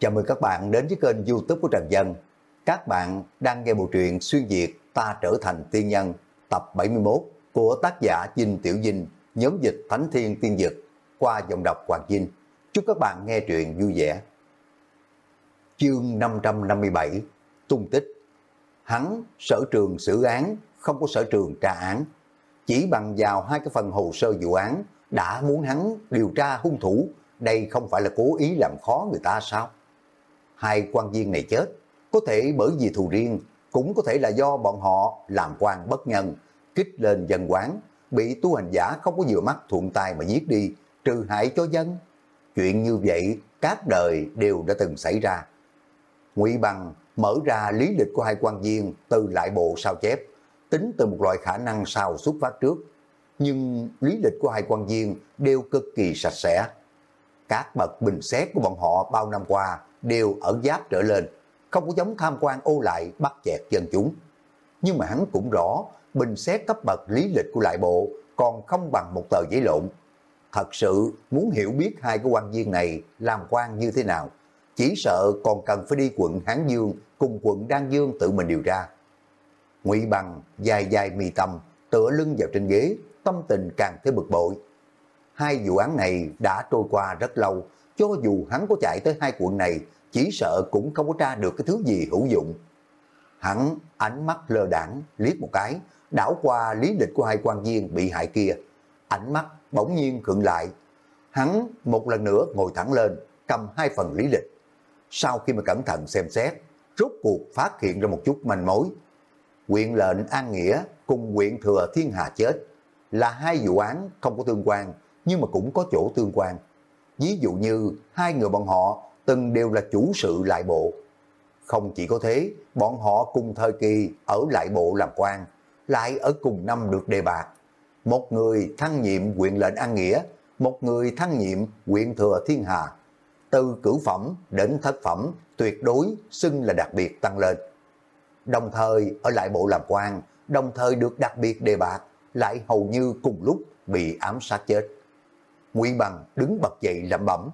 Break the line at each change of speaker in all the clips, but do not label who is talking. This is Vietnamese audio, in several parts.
Chào mừng các bạn đến với kênh youtube của Trần Dân. Các bạn đang nghe bộ truyện Xuyên Việt Ta Trở Thành Tiên Nhân tập 71 của tác giả Dinh Tiểu Dinh, nhóm dịch Thánh Thiên Tiên Dực qua dòng đọc Hoàng Dinh. Chúc các bạn nghe truyện vui vẻ. Chương 557 Tung tích Hắn sở trường xử án, không có sở trường tra án. Chỉ bằng vào hai cái phần hồ sơ vụ án đã muốn hắn điều tra hung thủ, đây không phải là cố ý làm khó người ta sao? Hai quan viên này chết, có thể bởi vì thù riêng, cũng có thể là do bọn họ làm quan bất nhân, kích lên dân quán, bị tu hành giả không có vừa mắt thuận tay mà giết đi, trừ hại cho dân. Chuyện như vậy, các đời đều đã từng xảy ra. Ngụy Bằng mở ra lý lịch của hai quan viên từ lại bộ sao chép, tính từ một loại khả năng sao xuất phát trước. Nhưng lý lịch của hai quan viên đều cực kỳ sạch sẽ. Các bậc bình xét của bọn họ bao năm qua đều ở giáp trở lên, không có giống tham quan ô lại bắt chẹt dân chúng. Nhưng mà hắn cũng rõ, bình xét cấp bậc lý lịch của lại bộ còn không bằng một tờ giấy lộn. Thật sự muốn hiểu biết hai cái quan viên này làm quan như thế nào, chỉ sợ còn cần phải đi quận Hán Dương cùng quận Đan Dương tự mình điều tra. Ngụy Bằng dài dài mì tâm, tựa lưng vào trên ghế, tâm tình càng thêm bực bội. Hai vụ án này đã trôi qua rất lâu, cho dù hắn có chạy tới hai quận này, chỉ sợ cũng không có tra được cái thứ gì hữu dụng. Hắn ánh mắt lơ đảng liếc một cái, đảo qua lý lịch của hai quan viên bị hại kia. Ánh mắt bỗng nhiên khựng lại. Hắn một lần nữa ngồi thẳng lên, cầm hai phần lý lịch. Sau khi mà cẩn thận xem xét, rốt cuộc phát hiện ra một chút manh mối. Quyện lệnh An Nghĩa cùng quyện Thừa Thiên Hà chết là hai vụ án không có tương quan, nhưng mà cũng có chỗ tương quan. Ví dụ như hai người bọn họ từng đều là chủ sự lại bộ. Không chỉ có thế, bọn họ cùng thời kỳ ở lại bộ làm quan, lại ở cùng năm được đề bạc. Một người thăng nhiệm quyện lệnh An Nghĩa, một người thăng nhiệm quyện Thừa Thiên Hà. Từ cửu phẩm đến thất phẩm tuyệt đối xưng là đặc biệt tăng lên. Đồng thời ở lại bộ làm quan, đồng thời được đặc biệt đề bạc, lại hầu như cùng lúc bị ám sát chết. Ngụy Bằng đứng bật dậy lẩm bẩm,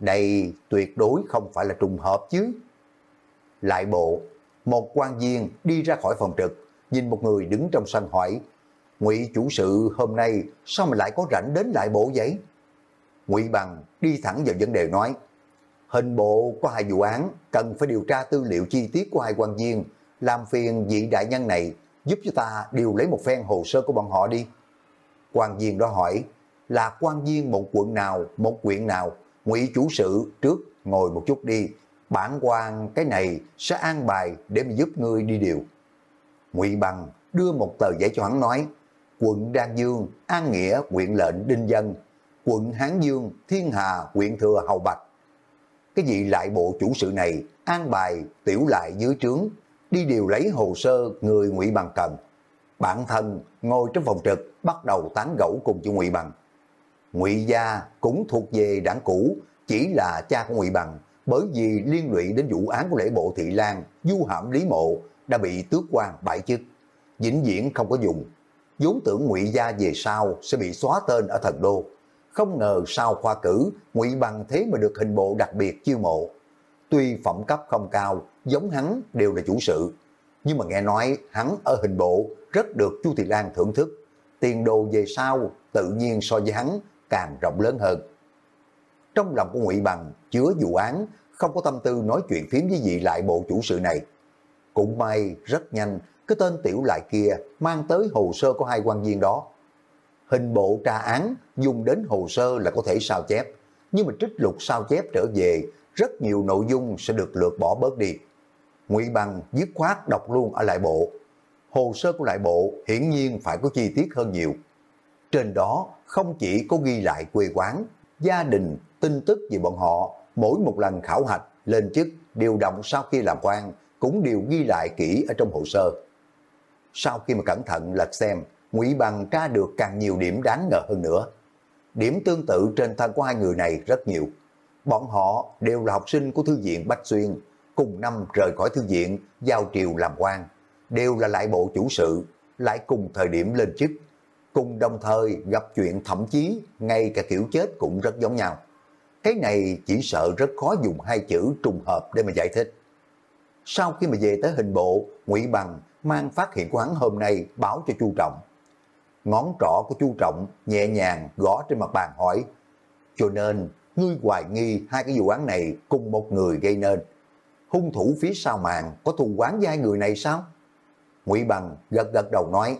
đây tuyệt đối không phải là trùng hợp chứ. Lại bộ, một quan viên đi ra khỏi phòng trực, nhìn một người đứng trong sân hỏi, Ngụy chủ sự hôm nay sao mà lại có rảnh đến lại bộ vậy? Ngụy Bằng đi thẳng vào vấn đề nói, hình bộ có hai vụ án, cần phải điều tra tư liệu chi tiết của hai quan viên, làm phiền vị đại nhân này giúp cho ta điều lấy một phen hồ sơ của bọn họ đi. Quan viên đó hỏi, là quan viên một quận nào, một quyện nào, ngụy chủ sự trước ngồi một chút đi, bản quan cái này sẽ an bài để mà giúp ngươi đi điều. Ngụy Bằng đưa một tờ giấy cho hắn nói, quận Đan Dương, An Nghĩa, quyện lệnh Đinh Dân, quận Hán Dương, Thiên Hà, quyện Thừa Hầu Bạch. Cái vị lại bộ chủ sự này an bài tiểu lại dưới trướng, đi điều lấy hồ sơ người Ngụy Bằng cần. Bản thân ngồi trong phòng trực bắt đầu tán gẫu cùng cho Ngụy Bằng. Ngụy gia cũng thuộc về đảng cũ, chỉ là cha của Ngụy Bằng, bởi vì liên lụy đến vụ án của lễ bộ Thị Lan, du hãm Lý Mộ đã bị tước quan bại chức, vĩnh viễn không có dùng. vốn tưởng Ngụy gia về sau sẽ bị xóa tên ở thần đô, không ngờ sau khoa cử, Ngụy Bằng thế mà được hình bộ đặc biệt chiêu mộ. Tuy phẩm cấp không cao, giống hắn đều là chủ sự, nhưng mà nghe nói hắn ở hình bộ rất được Chu Thị Lan thưởng thức, tiền đồ về sau tự nhiên so với hắn càng rộng lớn hơn. Trong lòng của Ngụy Bằng chứa vụ án, không có tâm tư nói chuyện phím với vị lại bộ chủ sự này. Cũng may, rất nhanh, cái tên tiểu lại kia mang tới hồ sơ của hai quan viên đó. Hình bộ tra án dùng đến hồ sơ là có thể sao chép, nhưng mà trích lục sao chép trở về, rất nhiều nội dung sẽ được lược bỏ bớt đi. Ngụy Bằng dứt khoát đọc luôn ở lại bộ. Hồ sơ của lại bộ hiển nhiên phải có chi tiết hơn nhiều. Trên đó không chỉ có ghi lại quê quán, gia đình, tin tức về bọn họ, mỗi một lần khảo hạch, lên chức, điều động sau khi làm quan, cũng đều ghi lại kỹ ở trong hồ sơ. Sau khi mà cẩn thận lật xem, Ngụy Bằng tra được càng nhiều điểm đáng ngờ hơn nữa. Điểm tương tự trên thân của hai người này rất nhiều. Bọn họ đều là học sinh của Thư viện Bách Xuyên, cùng năm rời khỏi Thư viện, giao triều làm quan, đều là lại bộ chủ sự, lại cùng thời điểm lên chức cùng đồng thời gặp chuyện thậm chí ngay cả kiểu chết cũng rất giống nhau. Cái này chỉ sợ rất khó dùng hai chữ trùng hợp để mà giải thích. Sau khi mà về tới hình bộ, Ngụy Bằng mang phát hiện của hắn hôm nay báo cho Chu Trọng. Ngón trỏ của Chu Trọng nhẹ nhàng gõ trên mặt bàn hỏi, cho nên ngươi hoài nghi hai cái vụ án này cùng một người gây nên. Hung thủ phía sau màn có thù quán với hai người này sao? Ngụy Bằng gật gật đầu nói,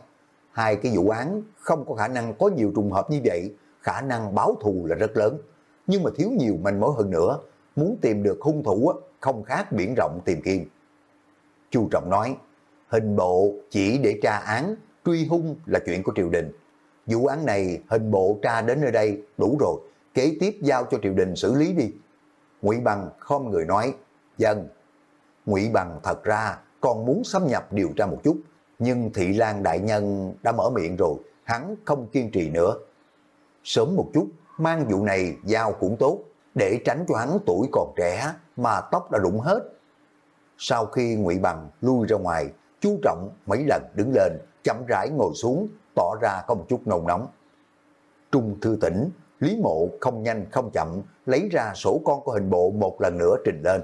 hai cái vụ án không có khả năng có nhiều trùng hợp như vậy, khả năng báo thù là rất lớn. Nhưng mà thiếu nhiều manh mối hơn nữa, muốn tìm được hung thủ không khác biển rộng tìm kiếm. Chu Trọng nói, hình bộ chỉ để tra án, truy hung là chuyện của triều đình. Vụ án này hình bộ tra đến nơi đây đủ rồi, kế tiếp giao cho triều đình xử lý đi. Ngụy Bằng không người nói, dân. Ngụy Bằng thật ra còn muốn xâm nhập điều tra một chút, nhưng Thị Lan Đại Nhân đã mở miệng rồi, hắn không kiên trì nữa. Sớm một chút, mang vụ này giao cũng tốt, để tránh cho hắn tuổi còn trẻ mà tóc đã rụng hết. Sau khi Ngụy Bằng lui ra ngoài, chú Trọng mấy lần đứng lên, chậm rãi ngồi xuống, tỏ ra có một chút nồng nóng. Trung thư tỉnh, Lý Mộ không nhanh không chậm, lấy ra sổ con của hình bộ một lần nữa trình lên.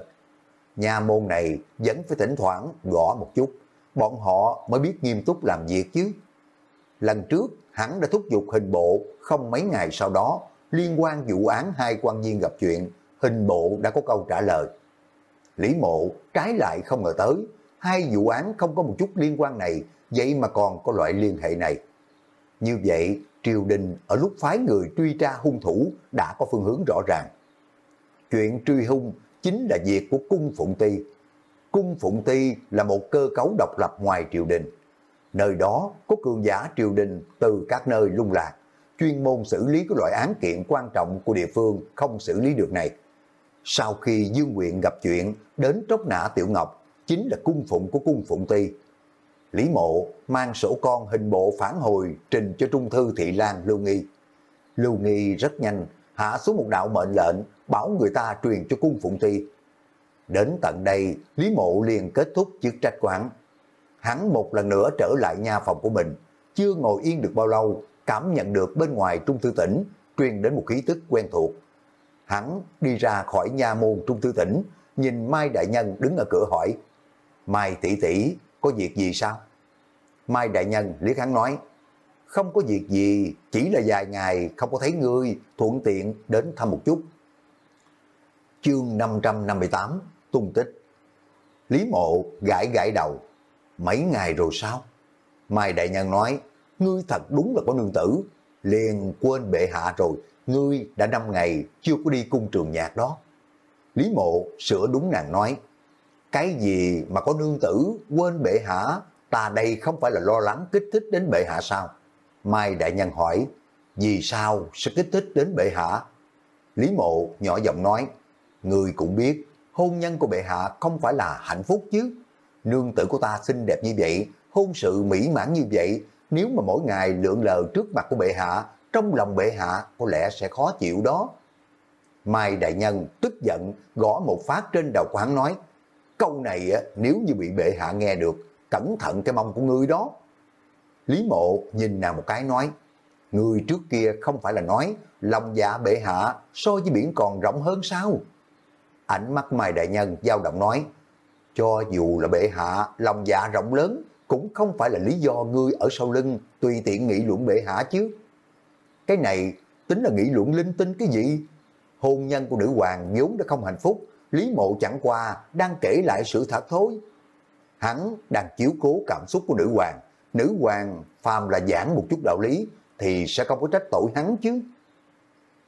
Nhà môn này vẫn phải thỉnh thoảng gõ một chút, bọn họ mới biết nghiêm túc làm việc chứ. Lần trước, hắn đã thúc giục hình bộ, không mấy ngày sau đó, liên quan vụ án hai quan viên gặp chuyện, hình bộ đã có câu trả lời. Lý mộ trái lại không ngờ tới, hai vụ án không có một chút liên quan này, vậy mà còn có loại liên hệ này. Như vậy, triều đình ở lúc phái người truy tra hung thủ đã có phương hướng rõ ràng. Chuyện truy hung chính là việc của cung Phụng Ti. Cung Phụng Ti là một cơ cấu độc lập ngoài triều đình. Nơi đó có cường giả triều đình từ các nơi lung lạc, chuyên môn xử lý các loại án kiện quan trọng của địa phương không xử lý được này. Sau khi Dương Nguyện gặp chuyện, đến tróc nã Tiểu Ngọc, chính là cung phụng của cung Phụng Ti. Lý Mộ mang sổ con hình bộ phản hồi trình cho Trung Thư Thị Lan Lưu Nghi. Lưu Nghi rất nhanh, hạ xuống một đạo mệnh lệnh, bảo người ta truyền cho cung Phụng Ti. Đến tận đây, Lý Mộ liền kết thúc chức trách quán. Hắn một lần nữa trở lại nhà phòng của mình, chưa ngồi yên được bao lâu, cảm nhận được bên ngoài Trung Thư Tỉnh truyền đến một khí tức quen thuộc. Hắn đi ra khỏi nhà môn Trung Thư Tỉnh, nhìn Mai Đại Nhân đứng ở cửa hỏi, Mai tỷ tỷ có việc gì sao? Mai Đại Nhân liếc hắn nói, không có việc gì, chỉ là vài ngày không có thấy ngươi, thuận tiện đến thăm một chút. Chương 558, tung tích. Lý mộ gãi gãi đầu, mấy ngày rồi sao? Mai Đại Nhân nói, ngươi thật đúng là có nương tử, liền quên bệ hạ rồi, ngươi đã năm ngày chưa có đi cung trường nhạc đó. Lý mộ sửa đúng nàng nói, cái gì mà có nương tử quên bệ hạ, ta đây không phải là lo lắng kích thích đến bệ hạ sao? Mai Đại Nhân hỏi, vì sao sẽ kích thích đến bệ hạ? Lý mộ nhỏ giọng nói, người cũng biết, hôn nhân của bệ hạ không phải là hạnh phúc chứ. Nương tử của ta xinh đẹp như vậy, hôn sự mỹ mãn như vậy, nếu mà mỗi ngày lượn lờ trước mặt của bệ hạ, trong lòng bệ hạ có lẽ sẽ khó chịu đó. Mai Đại Nhân tức giận gõ một phát trên đầu của hắn nói, câu này nếu như bị bệ hạ nghe được, cẩn thận cái mông của ngươi đó. Lý mộ nhìn nàng một cái nói, người trước kia không phải là nói lòng dạ bệ hạ so với biển còn rộng hơn sao? Ánh mắt Mai Đại Nhân dao động nói, cho dù là bệ hạ lòng dạ rộng lớn cũng không phải là lý do ngươi ở sau lưng tùy tiện nghĩ luận bệ hạ chứ. Cái này tính là nghĩ luận linh tinh cái gì? Hôn nhân của nữ hoàng vốn đã không hạnh phúc, Lý Mộ chẳng qua đang kể lại sự thật thôi. Hắn đang chiếu cố cảm xúc của nữ hoàng, nữ hoàng phàm là giảng một chút đạo lý thì sẽ không có trách tội hắn chứ.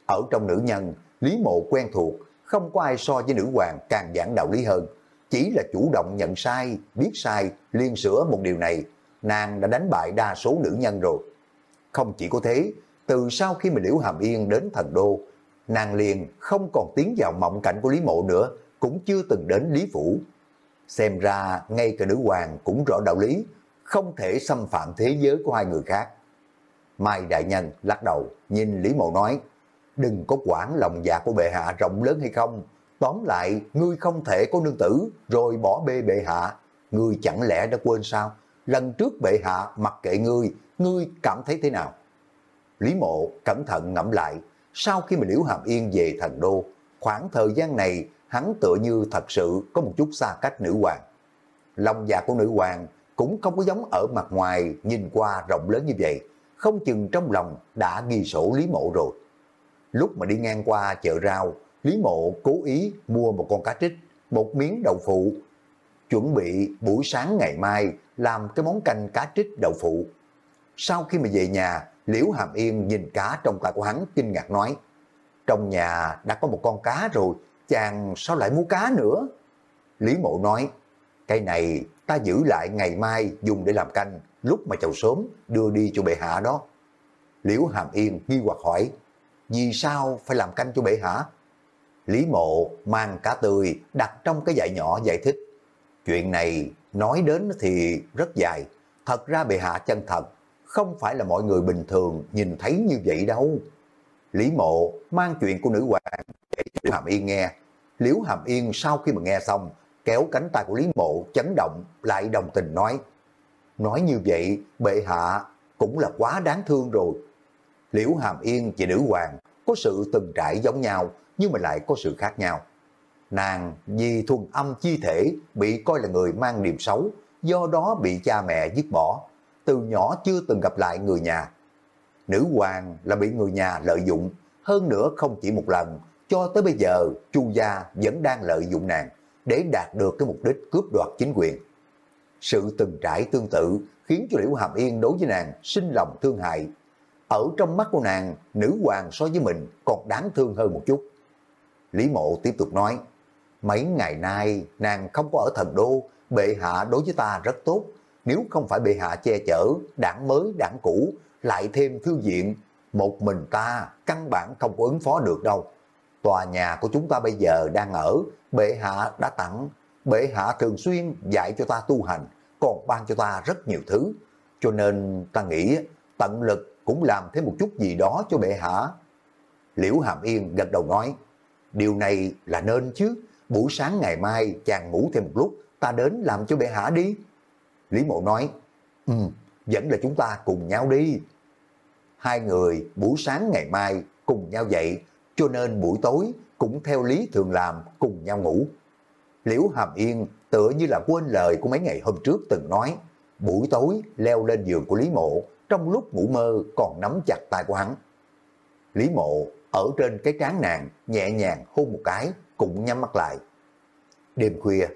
Ở trong nữ nhân, Lý Mộ quen thuộc, không có ai so với nữ hoàng càng giảng đạo lý hơn. Chỉ là chủ động nhận sai, biết sai, liên sửa một điều này, nàng đã đánh bại đa số nữ nhân rồi. Không chỉ có thế, từ sau khi mà Liễu Hàm Yên đến thần đô, nàng liền không còn tiến vào mộng cảnh của Lý Mộ nữa, cũng chưa từng đến Lý Phủ. Xem ra ngay cả nữ hoàng cũng rõ đạo lý, không thể xâm phạm thế giới của hai người khác. Mai Đại Nhân lắc đầu, nhìn Lý Mộ nói, đừng có quản lòng dạ của bệ hạ rộng lớn hay không, tóm lại ngươi không thể có nương tử rồi bỏ bê bệ hạ, ngươi chẳng lẽ đã quên sao? Lần trước bệ hạ mặc kệ ngươi, ngươi cảm thấy thế nào? Lý Mộ cẩn thận ngẫm lại, sau khi mà Liễu Hàm Yên về thần đô, Khoảng thời gian này, hắn tựa như thật sự có một chút xa cách nữ hoàng. Lòng dạ của nữ hoàng cũng không có giống ở mặt ngoài nhìn qua rộng lớn như vậy, không chừng trong lòng đã ghi sổ Lý Mộ rồi. Lúc mà đi ngang qua chợ rau, Lý Mộ cố ý mua một con cá trích, một miếng đậu phụ, chuẩn bị buổi sáng ngày mai làm cái món canh cá trích đậu phụ. Sau khi mà về nhà, Liễu Hàm Yên nhìn cá trong tay của hắn kinh ngạc nói, trong nhà đã có một con cá rồi, chàng sao lại mua cá nữa? Lý Mộ nói, cây này ta giữ lại ngày mai dùng để làm canh, lúc mà chầu sớm đưa đi cho bệ hạ đó. Liễu Hàm Yên nghi hoặc hỏi, vì sao phải làm canh cho bệ hạ? Lý Mộ mang cá tươi đặt trong cái dạy nhỏ giải thích. Chuyện này nói đến thì rất dài, thật ra bệ hạ chân thật, không phải là mọi người bình thường nhìn thấy như vậy đâu. Lý Mộ mang chuyện của nữ hoàng để Liễu Hàm Yên nghe. Liễu Hàm Yên sau khi mà nghe xong, kéo cánh tay của Lý Mộ chấn động, lại đồng tình nói. Nói như vậy, bệ hạ cũng là quá đáng thương rồi. Liễu Hàm Yên và nữ hoàng có sự từng trải giống nhau, nhưng mà lại có sự khác nhau. Nàng vì thuần âm chi thể bị coi là người mang niềm xấu, do đó bị cha mẹ dứt bỏ. Từ nhỏ chưa từng gặp lại người nhà. Nữ hoàng là bị người nhà lợi dụng, hơn nữa không chỉ một lần, cho tới bây giờ Chu gia vẫn đang lợi dụng nàng để đạt được cái mục đích cướp đoạt chính quyền. Sự từng trải tương tự khiến cho Liễu Hàm Yên đối với nàng sinh lòng thương hại. Ở trong mắt của nàng, nữ hoàng so với mình còn đáng thương hơn một chút. Lý Mộ tiếp tục nói, mấy ngày nay nàng không có ở thần đô, bệ hạ đối với ta rất tốt. Nếu không phải bệ hạ che chở, đảng mới, đảng cũ, lại thêm thư diện, một mình ta căn bản không có ứng phó được đâu. Tòa nhà của chúng ta bây giờ đang ở, bệ hạ đã tặng, bệ hạ thường xuyên dạy cho ta tu hành, còn ban cho ta rất nhiều thứ. Cho nên ta nghĩ tận lực cũng làm thêm một chút gì đó cho bệ hạ. Liễu Hàm Yên gật đầu nói, điều này là nên chứ, buổi sáng ngày mai chàng ngủ thêm một lúc, ta đến làm cho bệ hạ đi. Lý Mộ nói, ừ, vẫn là chúng ta cùng nhau đi. Hai người buổi sáng ngày mai cùng nhau dậy, cho nên buổi tối cũng theo lý thường làm cùng nhau ngủ. Liễu Hàm Yên tựa như là quên lời của mấy ngày hôm trước từng nói, buổi tối leo lên giường của Lý Mộ, trong lúc ngủ mơ còn nắm chặt tay của hắn. Lý Mộ ở trên cái trán nàng nhẹ nhàng hôn một cái, cũng nhắm mắt lại. Đêm khuya,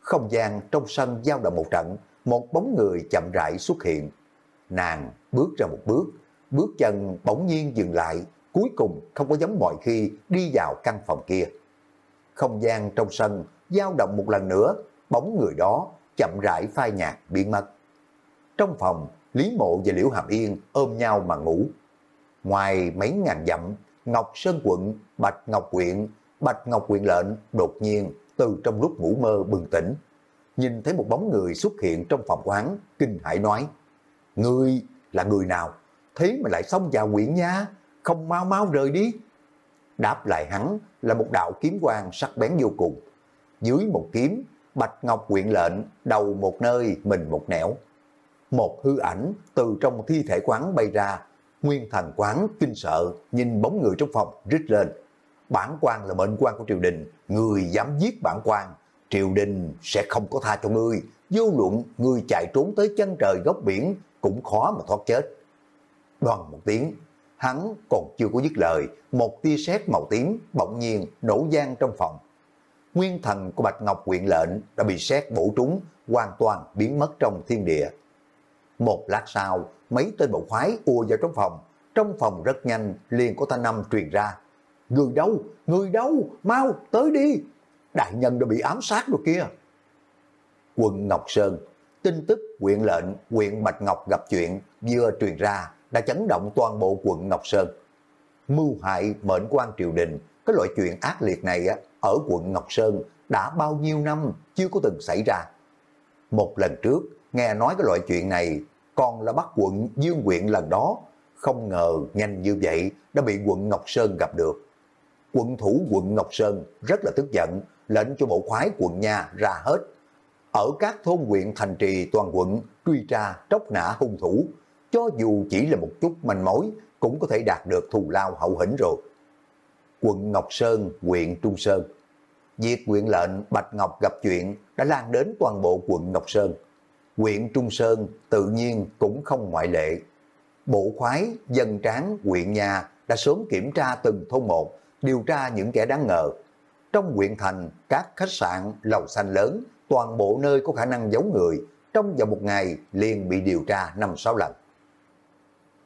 không gian trong sân giao động một trận, một bóng người chậm rãi xuất hiện. Nàng bước ra một bước, bước chân bỗng nhiên dừng lại, cuối cùng không có giống mọi khi đi vào căn phòng kia. Không gian trong sân giao động một lần nữa, bóng người đó chậm rãi phai nhạt biến mất. Trong phòng, Lý Mộ và Liễu Hàm Yên ôm nhau mà ngủ. Ngoài mấy ngàn dặm, Ngọc Sơn quận, Bạch Ngọc quyện, Bạch Ngọc quyện lệnh đột nhiên từ trong lúc ngủ mơ bừng tỉnh. Nhìn thấy một bóng người xuất hiện trong phòng quán, kinh hãi nói, Ngươi là người nào? Thế mà lại xông vào quyện nha, không mau mau rời đi. Đáp lại hắn là một đạo kiếm quang sắc bén vô cùng. Dưới một kiếm, Bạch Ngọc quyện lệnh, đầu một nơi, mình một nẻo. Một hư ảnh từ trong thi thể quán bay ra, Nguyên thần quán kinh sợ, nhìn bóng người trong phòng rít lên. Bản quan là mệnh quan của triều đình, người dám giết bản quan, triều đình sẽ không có tha cho ngươi, vô luận ngươi chạy trốn tới chân trời góc biển cũng khó mà thoát chết. Đoàn một tiếng, hắn còn chưa có dứt lời, một tia sét màu tím bỗng nhiên nổ gian trong phòng. Nguyên thần của Bạch Ngọc quyện lệnh đã bị sét bổ trúng, hoàn toàn biến mất trong thiên địa. Một lát sau, mấy tên bộ khoái ùa vào trong phòng. Trong phòng rất nhanh, liền có thanh âm truyền ra. Người đâu? Người đâu? Mau, tới đi! Đại nhân đã bị ám sát rồi kia. Quận Ngọc Sơn, tin tức quyện lệnh, quyện Bạch Ngọc gặp chuyện vừa truyền ra đã chấn động toàn bộ quận Ngọc Sơn. Mưu hại mệnh quan triều đình, cái loại chuyện ác liệt này á, ở quận Ngọc Sơn đã bao nhiêu năm chưa có từng xảy ra. Một lần trước, nghe nói cái loại chuyện này còn là bắt quận Dương quyện lần đó, không ngờ nhanh như vậy đã bị quận Ngọc Sơn gặp được. Quận thủ quận Ngọc Sơn rất là tức giận, lệnh cho bộ khoái quận nhà ra hết. Ở các thôn quyện thành trì toàn quận truy tra tróc nã hung thủ, cho dù chỉ là một chút manh mối cũng có thể đạt được thù lao hậu hĩnh rồi. quận Ngọc Sơn, huyện Trung Sơn. Việc quyện lệnh Bạch Ngọc gặp chuyện đã lan đến toàn bộ quận Ngọc Sơn. Huyện Trung Sơn tự nhiên cũng không ngoại lệ. Bộ khoái, dân tráng, huyện nhà đã sớm kiểm tra từng thôn một, điều tra những kẻ đáng ngờ. Trong huyện thành, các khách sạn, lầu xanh lớn, toàn bộ nơi có khả năng giấu người, trong vòng một ngày liền bị điều tra 5-6 lần.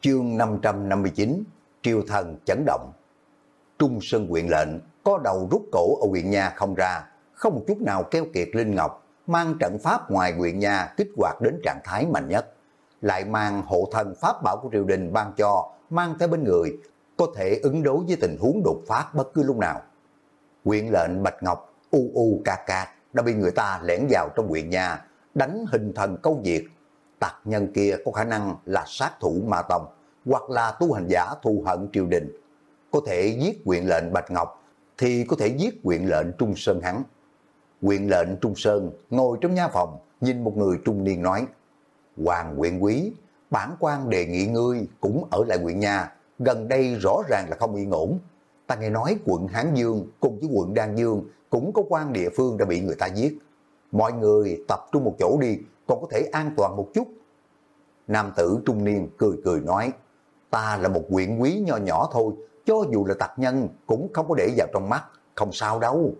Chương 559 Triều thần chấn động Trung Sơn huyện lệnh có đầu rút cổ ở huyện nhà không ra, không chút nào keo kiệt Linh Ngọc, mang trận pháp ngoài quyện nhà kích hoạt đến trạng thái mạnh nhất. Lại mang hộ thần pháp bảo của triều đình ban cho, mang tới bên người, có thể ứng đối với tình huống đột phát bất cứ lúc nào. Quyện lệnh Bạch Ngọc u u ca ca đã bị người ta lẻn vào trong quyện nhà, đánh hình thần câu diệt. Tặc nhân kia có khả năng là sát thủ ma tông, hoặc là tu hành giả thù hận triều đình. Có thể giết quyện lệnh Bạch Ngọc, thì có thể giết quyện lệnh Trung Sơn hắn. Quyền lệnh Trung Sơn ngồi trong nha phòng, nhìn một người trung niên nói, Hoàng Quyền quý, bản quan đề nghị ngươi cũng ở lại huyện nhà, gần đây rõ ràng là không yên ổn. Ta nghe nói quận Hán Dương cùng với quận Đan Dương cũng có quan địa phương đã bị người ta giết. Mọi người tập trung một chỗ đi, còn có thể an toàn một chút. Nam tử trung niên cười cười nói, ta là một quyền quý nho nhỏ thôi, cho dù là tạc nhân cũng không có để vào trong mắt, không sao đâu.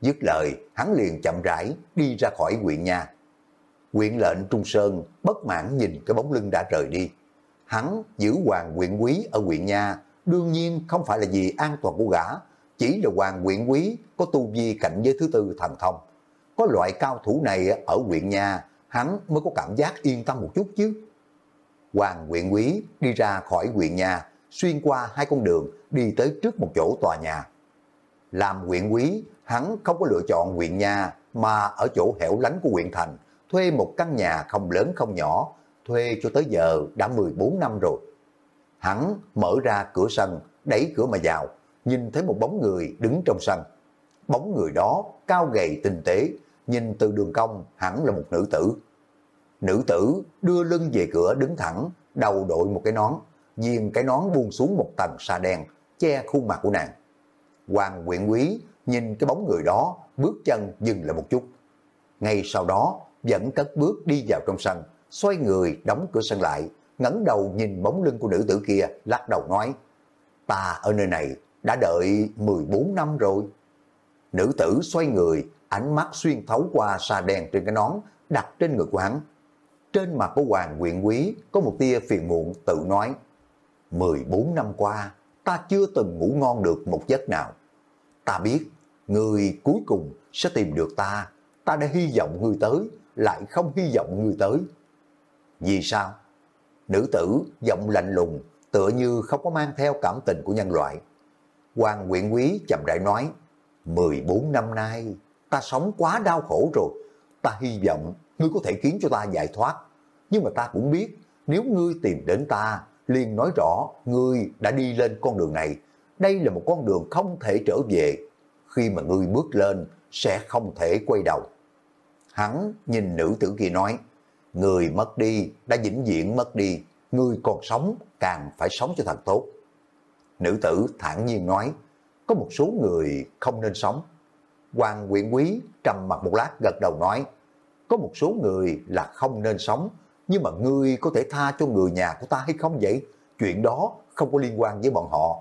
Dứt lời, hắn liền chậm rãi đi ra khỏi quyện nhà. quyện lệnh Trung Sơn bất mãn nhìn cái bóng lưng đã rời đi. Hắn giữ hoàng quyện quý ở quyện nhà, đương nhiên không phải là vì an toàn của gã, chỉ là hoàng quyện quý có tu vi cạnh giới thứ tư thần thông. Có loại cao thủ này ở quyện nhà, hắn mới có cảm giác yên tâm một chút chứ. Hoàng quyện quý đi ra khỏi quyện nhà, xuyên qua hai con đường đi tới trước một chỗ tòa nhà. Làm huyện quý, hắn không có lựa chọn huyện nhà mà ở chỗ hẻo lánh của huyện thành, thuê một căn nhà không lớn không nhỏ, thuê cho tới giờ đã 14 năm rồi. Hắn mở ra cửa sân, đẩy cửa mà vào, nhìn thấy một bóng người đứng trong sân. Bóng người đó cao gầy tinh tế, nhìn từ đường cong hẳn là một nữ tử. Nữ tử đưa lưng về cửa đứng thẳng, đầu đội một cái nón, viên cái nón buông xuống một tầng sa đen, che khuôn mặt của nàng. Hoàng quyện quý nhìn cái bóng người đó, bước chân dừng lại một chút. Ngay sau đó, vẫn cất bước đi vào trong sân, xoay người đóng cửa sân lại, ngẩng đầu nhìn bóng lưng của nữ tử kia, lắc đầu nói, ta ở nơi này đã đợi 14 năm rồi. Nữ tử xoay người, ánh mắt xuyên thấu qua xa đèn trên cái nón, đặt trên ngực của hắn. Trên mặt của Hoàng Quyện Quý có một tia phiền muộn tự nói, 14 năm qua, ta chưa từng ngủ ngon được một giấc nào. Ta biết, người cuối cùng sẽ tìm được ta. Ta đã hy vọng người tới, lại không hy vọng người tới. Vì sao? Nữ tử giọng lạnh lùng, tựa như không có mang theo cảm tình của nhân loại. Hoàng Quyện Quý chậm rãi nói, 14 năm nay, ta sống quá đau khổ rồi. Ta hy vọng ngươi có thể khiến cho ta giải thoát. Nhưng mà ta cũng biết, nếu ngươi tìm đến ta, liền nói rõ ngươi đã đi lên con đường này. Đây là một con đường không thể trở về. Khi mà ngươi bước lên, sẽ không thể quay đầu. Hắn nhìn nữ tử kia nói, người mất đi, đã vĩnh viễn mất đi, người còn sống, càng phải sống cho thật tốt. Nữ tử thản nhiên nói, có một số người không nên sống. Hoàng quyện quý trầm mặt một lát gật đầu nói, có một số người là không nên sống, nhưng mà ngươi có thể tha cho người nhà của ta hay không vậy? Chuyện đó không có liên quan với bọn họ.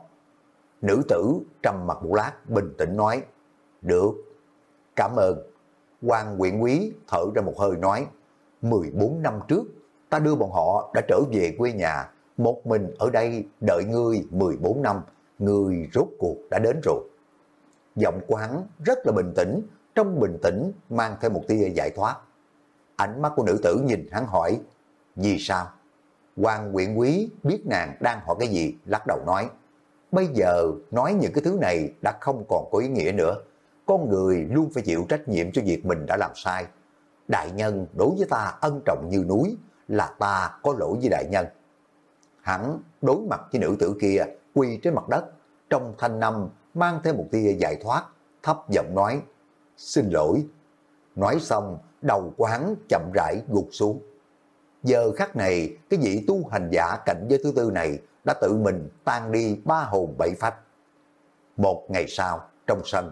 Nữ tử trầm mặt một lát bình tĩnh nói, được, cảm ơn. Hoàng quyện quý thở ra một hơi nói, 14 năm trước, ta đưa bọn họ đã trở về quê nhà, một mình ở đây đợi ngươi 14 năm, ngươi rốt cuộc đã đến rồi. Giọng của hắn rất là bình tĩnh, trong bình tĩnh mang theo một tia giải thoát. Ánh mắt của nữ tử nhìn hắn hỏi, vì sao? Hoàng quyện quý biết nàng đang hỏi cái gì, lắc đầu nói, bây giờ nói những cái thứ này đã không còn có ý nghĩa nữa. Con người luôn phải chịu trách nhiệm cho việc mình đã làm sai. Đại nhân đối với ta ân trọng như núi, là ta có lỗi với đại nhân. Hắn đối mặt với nữ tử kia, quỳ trên mặt đất, trong thanh năm mang theo một tia giải thoát, thấp giọng nói, xin lỗi. Nói xong, đầu của hắn chậm rãi gục xuống. Giờ khắc này, cái vị tu hành giả cảnh giới thứ tư này đã tự mình tan đi ba hồn bảy phách. Một ngày sau, trong sân,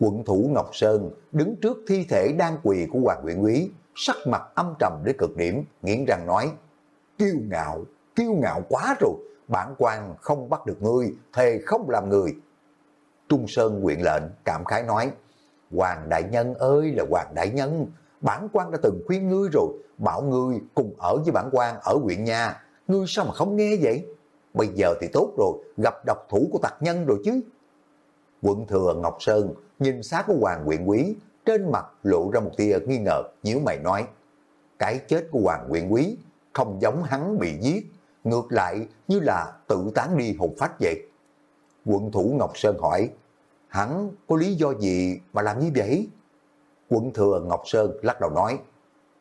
quận thủ Ngọc Sơn đứng trước thi thể đang quỳ của Hoàng Nguyễn Quý, sắc mặt âm trầm đến cực điểm, nghiến răng nói, kiêu ngạo, kiêu ngạo quá rồi, bản quan không bắt được ngươi, thề không làm người. Trung Sơn quyện lệnh, cảm khái nói, Hoàng Đại Nhân ơi là Hoàng Đại Nhân, bản quan đã từng khuyên ngươi rồi, bảo ngươi cùng ở với bản quan ở huyện nhà, ngươi sao mà không nghe vậy? Bây giờ thì tốt rồi, gặp độc thủ của tặc nhân rồi chứ. Quận thừa Ngọc Sơn nhìn xác của Hoàng Quyện Quý, trên mặt lộ ra một tia nghi ngờ, nhíu mày nói, cái chết của Hoàng Quyện Quý không giống hắn bị giết, ngược lại như là tự tán đi hồn phách vậy. Quận thủ Ngọc Sơn hỏi, hắn có lý do gì mà làm như vậy? Quận thừa Ngọc Sơn lắc đầu nói,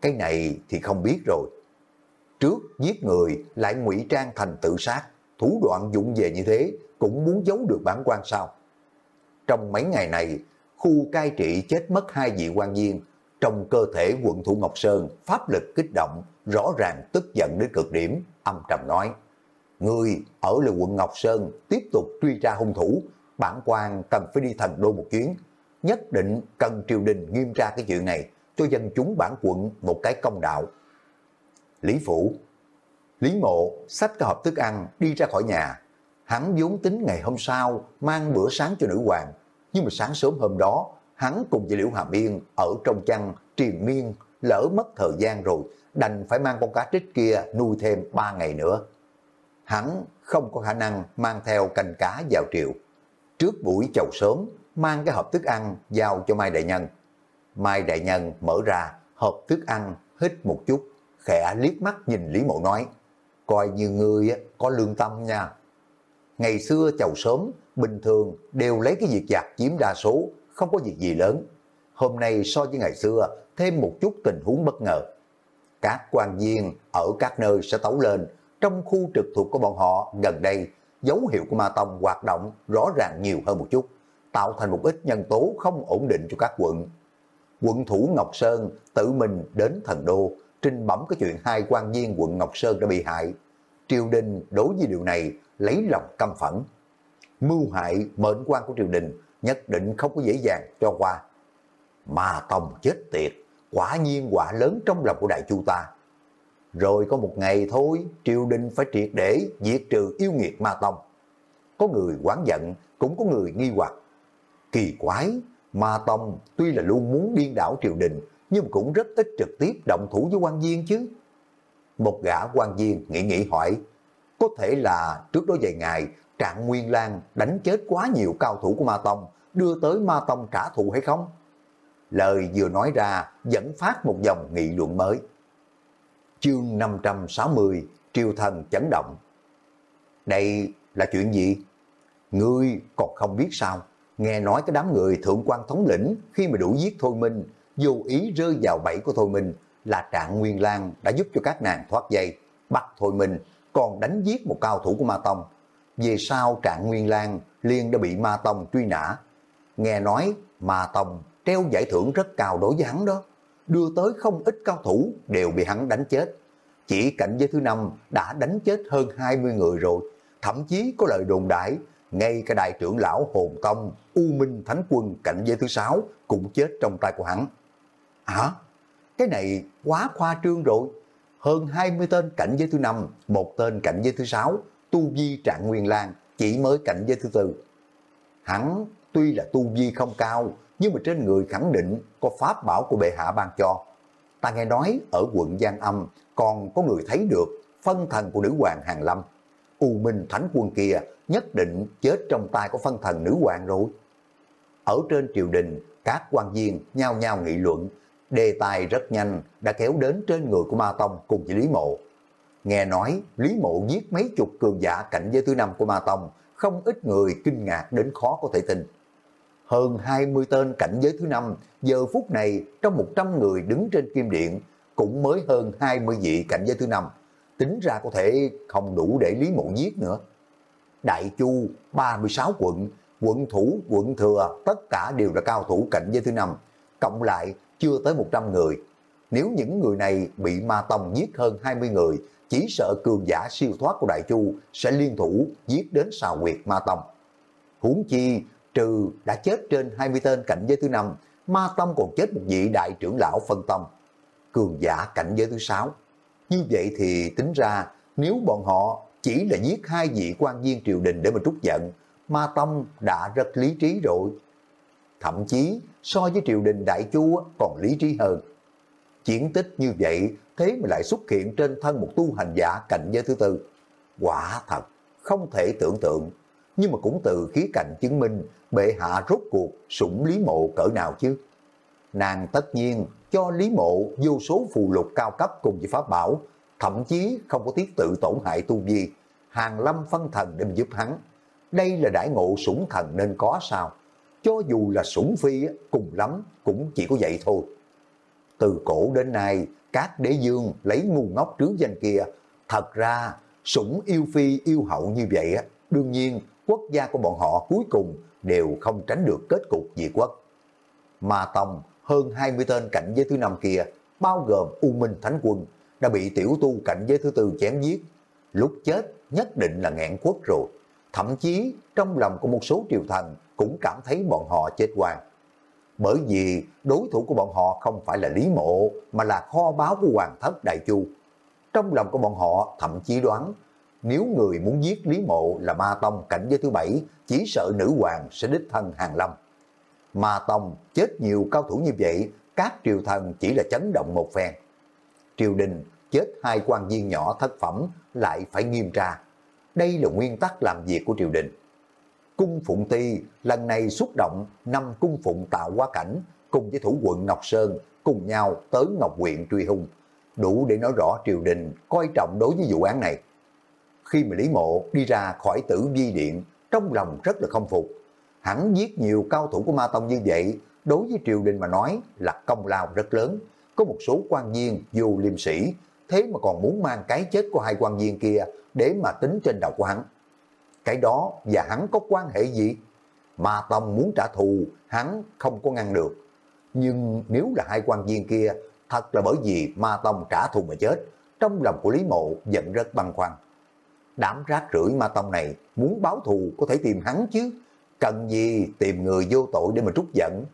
cái này thì không biết rồi. Trước giết người lại ngụy trang thành tự sát, thủ đoạn dụng về như thế cũng muốn giấu được bản quan sao. Trong mấy ngày này, khu cai trị chết mất hai vị quan viên, trong cơ thể quận thủ Ngọc Sơn pháp lực kích động, rõ ràng tức giận đến cực điểm, âm trầm nói. Người ở là quận Ngọc Sơn tiếp tục truy ra hung thủ, bản quan cần phải đi thành đô một chuyến, nhất định cần triều đình nghiêm tra cái chuyện này, cho dân chúng bản quận một cái công đạo. Lý Phủ Lý Mộ xách cái hộp thức ăn đi ra khỏi nhà. Hắn vốn tính ngày hôm sau mang bữa sáng cho nữ hoàng. Nhưng mà sáng sớm hôm đó, hắn cùng với Liễu Hàm Yên ở trong chăn triền miên, lỡ mất thời gian rồi, đành phải mang con cá trích kia nuôi thêm 3 ngày nữa. Hắn không có khả năng mang theo canh cá vào triều. Trước buổi chầu sớm, mang cái hộp thức ăn giao cho Mai Đại Nhân. Mai Đại Nhân mở ra hộp thức ăn, hít một chút, khẽ liếc mắt nhìn Lý Mộ nói, coi như ngươi có lương tâm nha. Ngày xưa chầu sớm, bình thường đều lấy cái việc giặt chiếm đa số, không có việc gì lớn. Hôm nay so với ngày xưa, thêm một chút tình huống bất ngờ. Các quan viên ở các nơi sẽ tấu lên, trong khu trực thuộc của bọn họ gần đây, dấu hiệu của Ma Tông hoạt động rõ ràng nhiều hơn một chút, tạo thành một ít nhân tố không ổn định cho các quận. Quận thủ Ngọc Sơn tự mình đến thần đô, trình bẩm cái chuyện hai quan viên quận Ngọc Sơn đã bị hại. Triều đình đối với điều này lấy lòng căm phẫn. Mưu hại mệnh quan của triều đình nhất định không có dễ dàng cho qua. Mà Tông chết tiệt, quả nhiên quả lớn trong lòng của đại chu ta. Rồi có một ngày thôi, triều đình phải triệt để diệt trừ yêu nghiệt ma tông. Có người quán giận, cũng có người nghi hoặc. Kỳ quái, ma tông tuy là luôn muốn điên đảo triều đình, nhưng cũng rất ít trực tiếp động thủ với quan viên chứ. Một gã quan viên nghĩ nghĩ hỏi, có thể là trước đó vài ngày Trạng Nguyên Lan đánh chết quá nhiều cao thủ của Ma Tông, đưa tới Ma Tông trả thù hay không? Lời vừa nói ra dẫn phát một dòng nghị luận mới. Chương 560 Triều Thần chấn động Đây là chuyện gì? Ngươi còn không biết sao? Nghe nói cái đám người thượng quan thống lĩnh khi mà đủ giết Thôi Minh dù ý rơi vào bẫy của Thôi Minh là Trạng Nguyên Lan đã giúp cho các nàng thoát dây, bắt Thôi Minh, còn đánh giết một cao thủ của Ma Tông. Về sau Trạng Nguyên Lan liền đã bị Ma Tông truy nã. Nghe nói Ma Tông treo giải thưởng rất cao đối với hắn đó. Đưa tới không ít cao thủ đều bị hắn đánh chết. Chỉ cảnh giới thứ năm đã đánh chết hơn 20 người rồi. Thậm chí có lời đồn đại, ngay cả đại trưởng lão Hồn Tông, U Minh Thánh Quân cảnh giới thứ sáu cũng chết trong tay của hắn. Hả? Cái này quá khoa trương rồi. Hơn 20 tên cảnh giới thứ năm, một tên cảnh giới thứ sáu, tu vi trạng nguyên lan, chỉ mới cảnh giới thứ tư. Hắn tuy là tu vi không cao, nhưng mà trên người khẳng định có pháp bảo của bệ hạ ban cho. Ta nghe nói ở quận Giang Âm còn có người thấy được phân thần của nữ hoàng Hàng Lâm. U Minh Thánh Quân kia nhất định chết trong tay của phân thần nữ hoàng rồi. Ở trên triều đình, các quan viên nhao nhao nghị luận đề tài rất nhanh đã kéo đến trên người của Ma Tông cùng với Lý Mộ. Nghe nói Lý Mộ giết mấy chục cường giả cảnh giới thứ năm của Ma Tông, không ít người kinh ngạc đến khó có thể tin. Hơn 20 tên cảnh giới thứ năm, giờ phút này trong 100 người đứng trên kim điện, cũng mới hơn 20 vị cảnh giới thứ năm. Tính ra có thể không đủ để Lý Mộ giết nữa. Đại Chu, 36 quận, quận thủ, quận thừa, tất cả đều là cao thủ cảnh giới thứ năm. Cộng lại chưa tới 100 người. Nếu những người này bị ma tông giết hơn 20 người, chỉ sợ cường giả siêu thoát của Đại Chu sẽ liên thủ giết đến xào quyệt ma tông. huống chi trừ đã chết trên 20 tên cảnh giới thứ năm, ma tông còn chết một vị đại trưởng lão phân tông, cường giả cảnh giới thứ sáu. Như vậy thì tính ra nếu bọn họ chỉ là giết hai vị quan viên triều đình để mà trút giận, ma tông đã rất lý trí rồi. Thậm chí so với triều đình đại chu còn lý trí hơn. Chiến tích như vậy thế mà lại xuất hiện trên thân một tu hành giả cảnh giới thứ tư. Quả thật, không thể tưởng tượng, nhưng mà cũng từ khía cạnh chứng minh bệ hạ rốt cuộc sủng Lý Mộ cỡ nào chứ. Nàng tất nhiên cho Lý Mộ vô số phù lục cao cấp cùng với pháp bảo, thậm chí không có tiếc tự tổn hại tu vi, hàng lâm phân thần để giúp hắn. Đây là đại ngộ sủng thần nên có sao? Cho dù là sủng phi cùng lắm cũng chỉ có vậy thôi. Từ cổ đến nay, các đế dương lấy ngu ngốc trước danh kia, thật ra sủng yêu phi yêu hậu như vậy đương nhiên quốc gia của bọn họ cuối cùng đều không tránh được kết cục diệt quốc. mà Tông hơn 20 tên cảnh giới thứ năm kia, bao gồm U Minh Thánh Quân, đã bị tiểu tu cảnh giới thứ tư chém giết. Lúc chết, nhất định là ngạn quốc rồi. Thậm chí, trong lòng của một số triều thần cũng cảm thấy bọn họ chết quan. Bởi vì đối thủ của bọn họ không phải là Lý Mộ, mà là kho báo của Hoàng thất Đại Chu. Trong lòng của bọn họ, thậm chí đoán, nếu người muốn giết Lý Mộ là Ma Tông cảnh giới thứ bảy, chỉ sợ nữ hoàng sẽ đích thân hàng lâm. Ma Tông chết nhiều cao thủ như vậy, các triều thần chỉ là chấn động một phen. Triều đình chết hai quan viên nhỏ thất phẩm lại phải nghiêm tra. Đây là nguyên tắc làm việc của triều đình. Cung Phụng Ti lần này xúc động năm cung phụng tạo quá cảnh cùng với thủ quận Ngọc Sơn cùng nhau tới Ngọc huyện truy hung. Đủ để nói rõ triều đình coi trọng đối với vụ án này. Khi mà Lý Mộ đi ra khỏi tử vi điện, trong lòng rất là không phục. Hắn giết nhiều cao thủ của Ma Tông như vậy, đối với triều đình mà nói là công lao rất lớn. Có một số quan viên dù liêm sĩ, thế mà còn muốn mang cái chết của hai quan viên kia để mà tính trên đầu của hắn. Cái đó và hắn có quan hệ gì? Ma Tông muốn trả thù, hắn không có ngăn được. Nhưng nếu là hai quan viên kia, thật là bởi vì Ma Tông trả thù mà chết, trong lòng của Lý Mộ giận rất băn khoăn. Đám rác rưởi Ma Tông này muốn báo thù có thể tìm hắn chứ, cần gì tìm người vô tội để mà trút giận.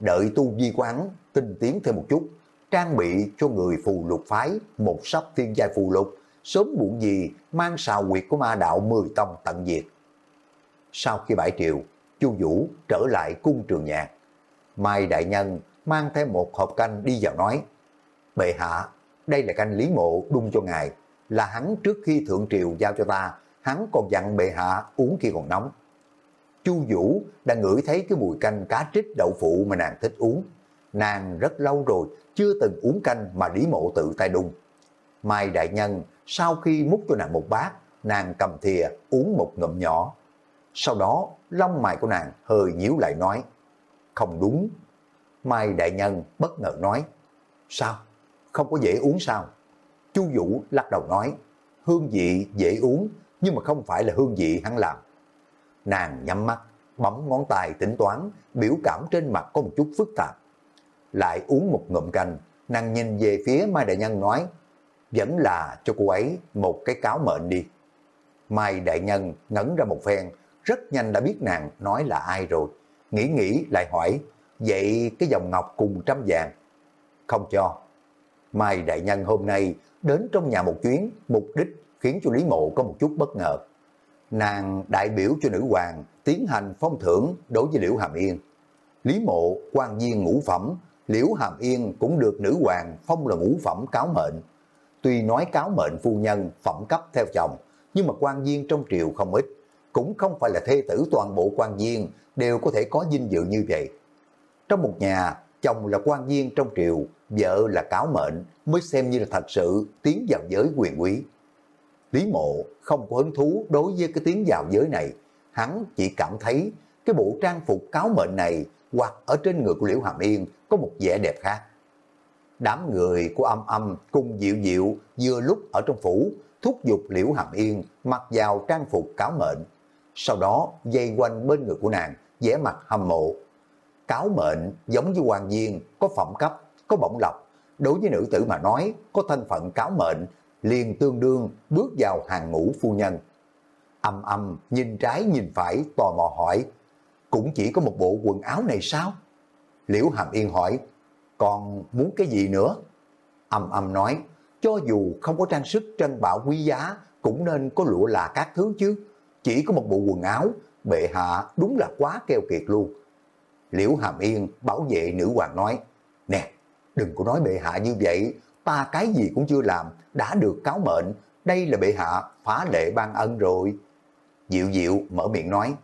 Đợi tu vi của hắn tinh tiến thêm một chút, trang bị cho người phù lục phái một sắp thiên giai phù lục, sớm muộn gì mang xào quyệt của ma đạo mười tông tận diệt. Sau khi bãi triều, Chu Vũ trở lại cung trường nhạc. Mai Đại Nhân mang thêm một hộp canh đi vào nói, Bệ hạ, đây là canh lý mộ đun cho ngài, là hắn trước khi thượng triều giao cho ta, hắn còn dặn bệ hạ uống khi còn nóng. Chu Vũ đã ngửi thấy cái mùi canh cá trích đậu phụ mà nàng thích uống. Nàng rất lâu rồi chưa từng uống canh mà Lý Mộ tự tay đun. Mai Đại Nhân sau khi múc cho nàng một bát, nàng cầm thìa uống một ngụm nhỏ. Sau đó, lông mày của nàng hơi nhíu lại nói, không đúng. Mai Đại Nhân bất ngờ nói, sao? Không có dễ uống sao? Chu Vũ lắc đầu nói, hương vị dễ uống, nhưng mà không phải là hương vị hắn làm. Nàng nhắm mắt, bấm ngón tay tính toán, biểu cảm trên mặt có một chút phức tạp. Lại uống một ngụm canh, nàng nhìn về phía Mai Đại Nhân nói, vẫn là cho cô ấy một cái cáo mệnh đi. Mai Đại Nhân ngẩn ra một phen, rất nhanh đã biết nàng nói là ai rồi. Nghĩ nghĩ lại hỏi, vậy cái dòng ngọc cùng trăm vàng? Không cho. Mai Đại Nhân hôm nay đến trong nhà một chuyến, mục đích khiến cho Lý Mộ có một chút bất ngờ. Nàng đại biểu cho nữ hoàng tiến hành phong thưởng đối với Liễu Hàm Yên. Lý Mộ, quan viên ngũ phẩm, Liễu Hàm Yên cũng được nữ hoàng phong là ngũ phẩm cáo mệnh. Tuy nói cáo mệnh phu nhân phẩm cấp theo chồng, nhưng mà quan viên trong triều không ít, cũng không phải là thê tử toàn bộ quan viên đều có thể có dinh dự như vậy. Trong một nhà, chồng là quan viên trong triều, vợ là cáo mệnh mới xem như là thật sự tiến vào giới quyền quý. Lý mộ không có hứng thú đối với cái tiến vào giới này, hắn chỉ cảm thấy cái bộ trang phục cáo mệnh này hoặc ở trên người của Liễu Hàm Yên có một vẻ đẹp khác. Đám người của âm âm cùng diệu diệu vừa lúc ở trong phủ thúc giục Liễu Hàm Yên mặc vào trang phục cáo mệnh. Sau đó dây quanh bên người của nàng, vẻ mặt hâm mộ. Cáo mệnh giống như hoàng viên, có phẩm cấp, có bổng lộc. Đối với nữ tử mà nói, có thân phận cáo mệnh, liền tương đương bước vào hàng ngũ phu nhân. Âm âm nhìn trái nhìn phải tò mò hỏi, cũng chỉ có một bộ quần áo này sao? Liễu Hàm Yên hỏi, còn muốn cái gì nữa? Âm âm nói, cho dù không có trang sức trân bảo quý giá, cũng nên có lụa là các thứ chứ. Chỉ có một bộ quần áo, bệ hạ đúng là quá keo kiệt luôn. Liễu Hàm Yên bảo vệ nữ hoàng nói, nè, đừng có nói bệ hạ như vậy, ta cái gì cũng chưa làm, đã được cáo mệnh, đây là bệ hạ phá lệ ban ân rồi. Diệu Diệu mở miệng nói,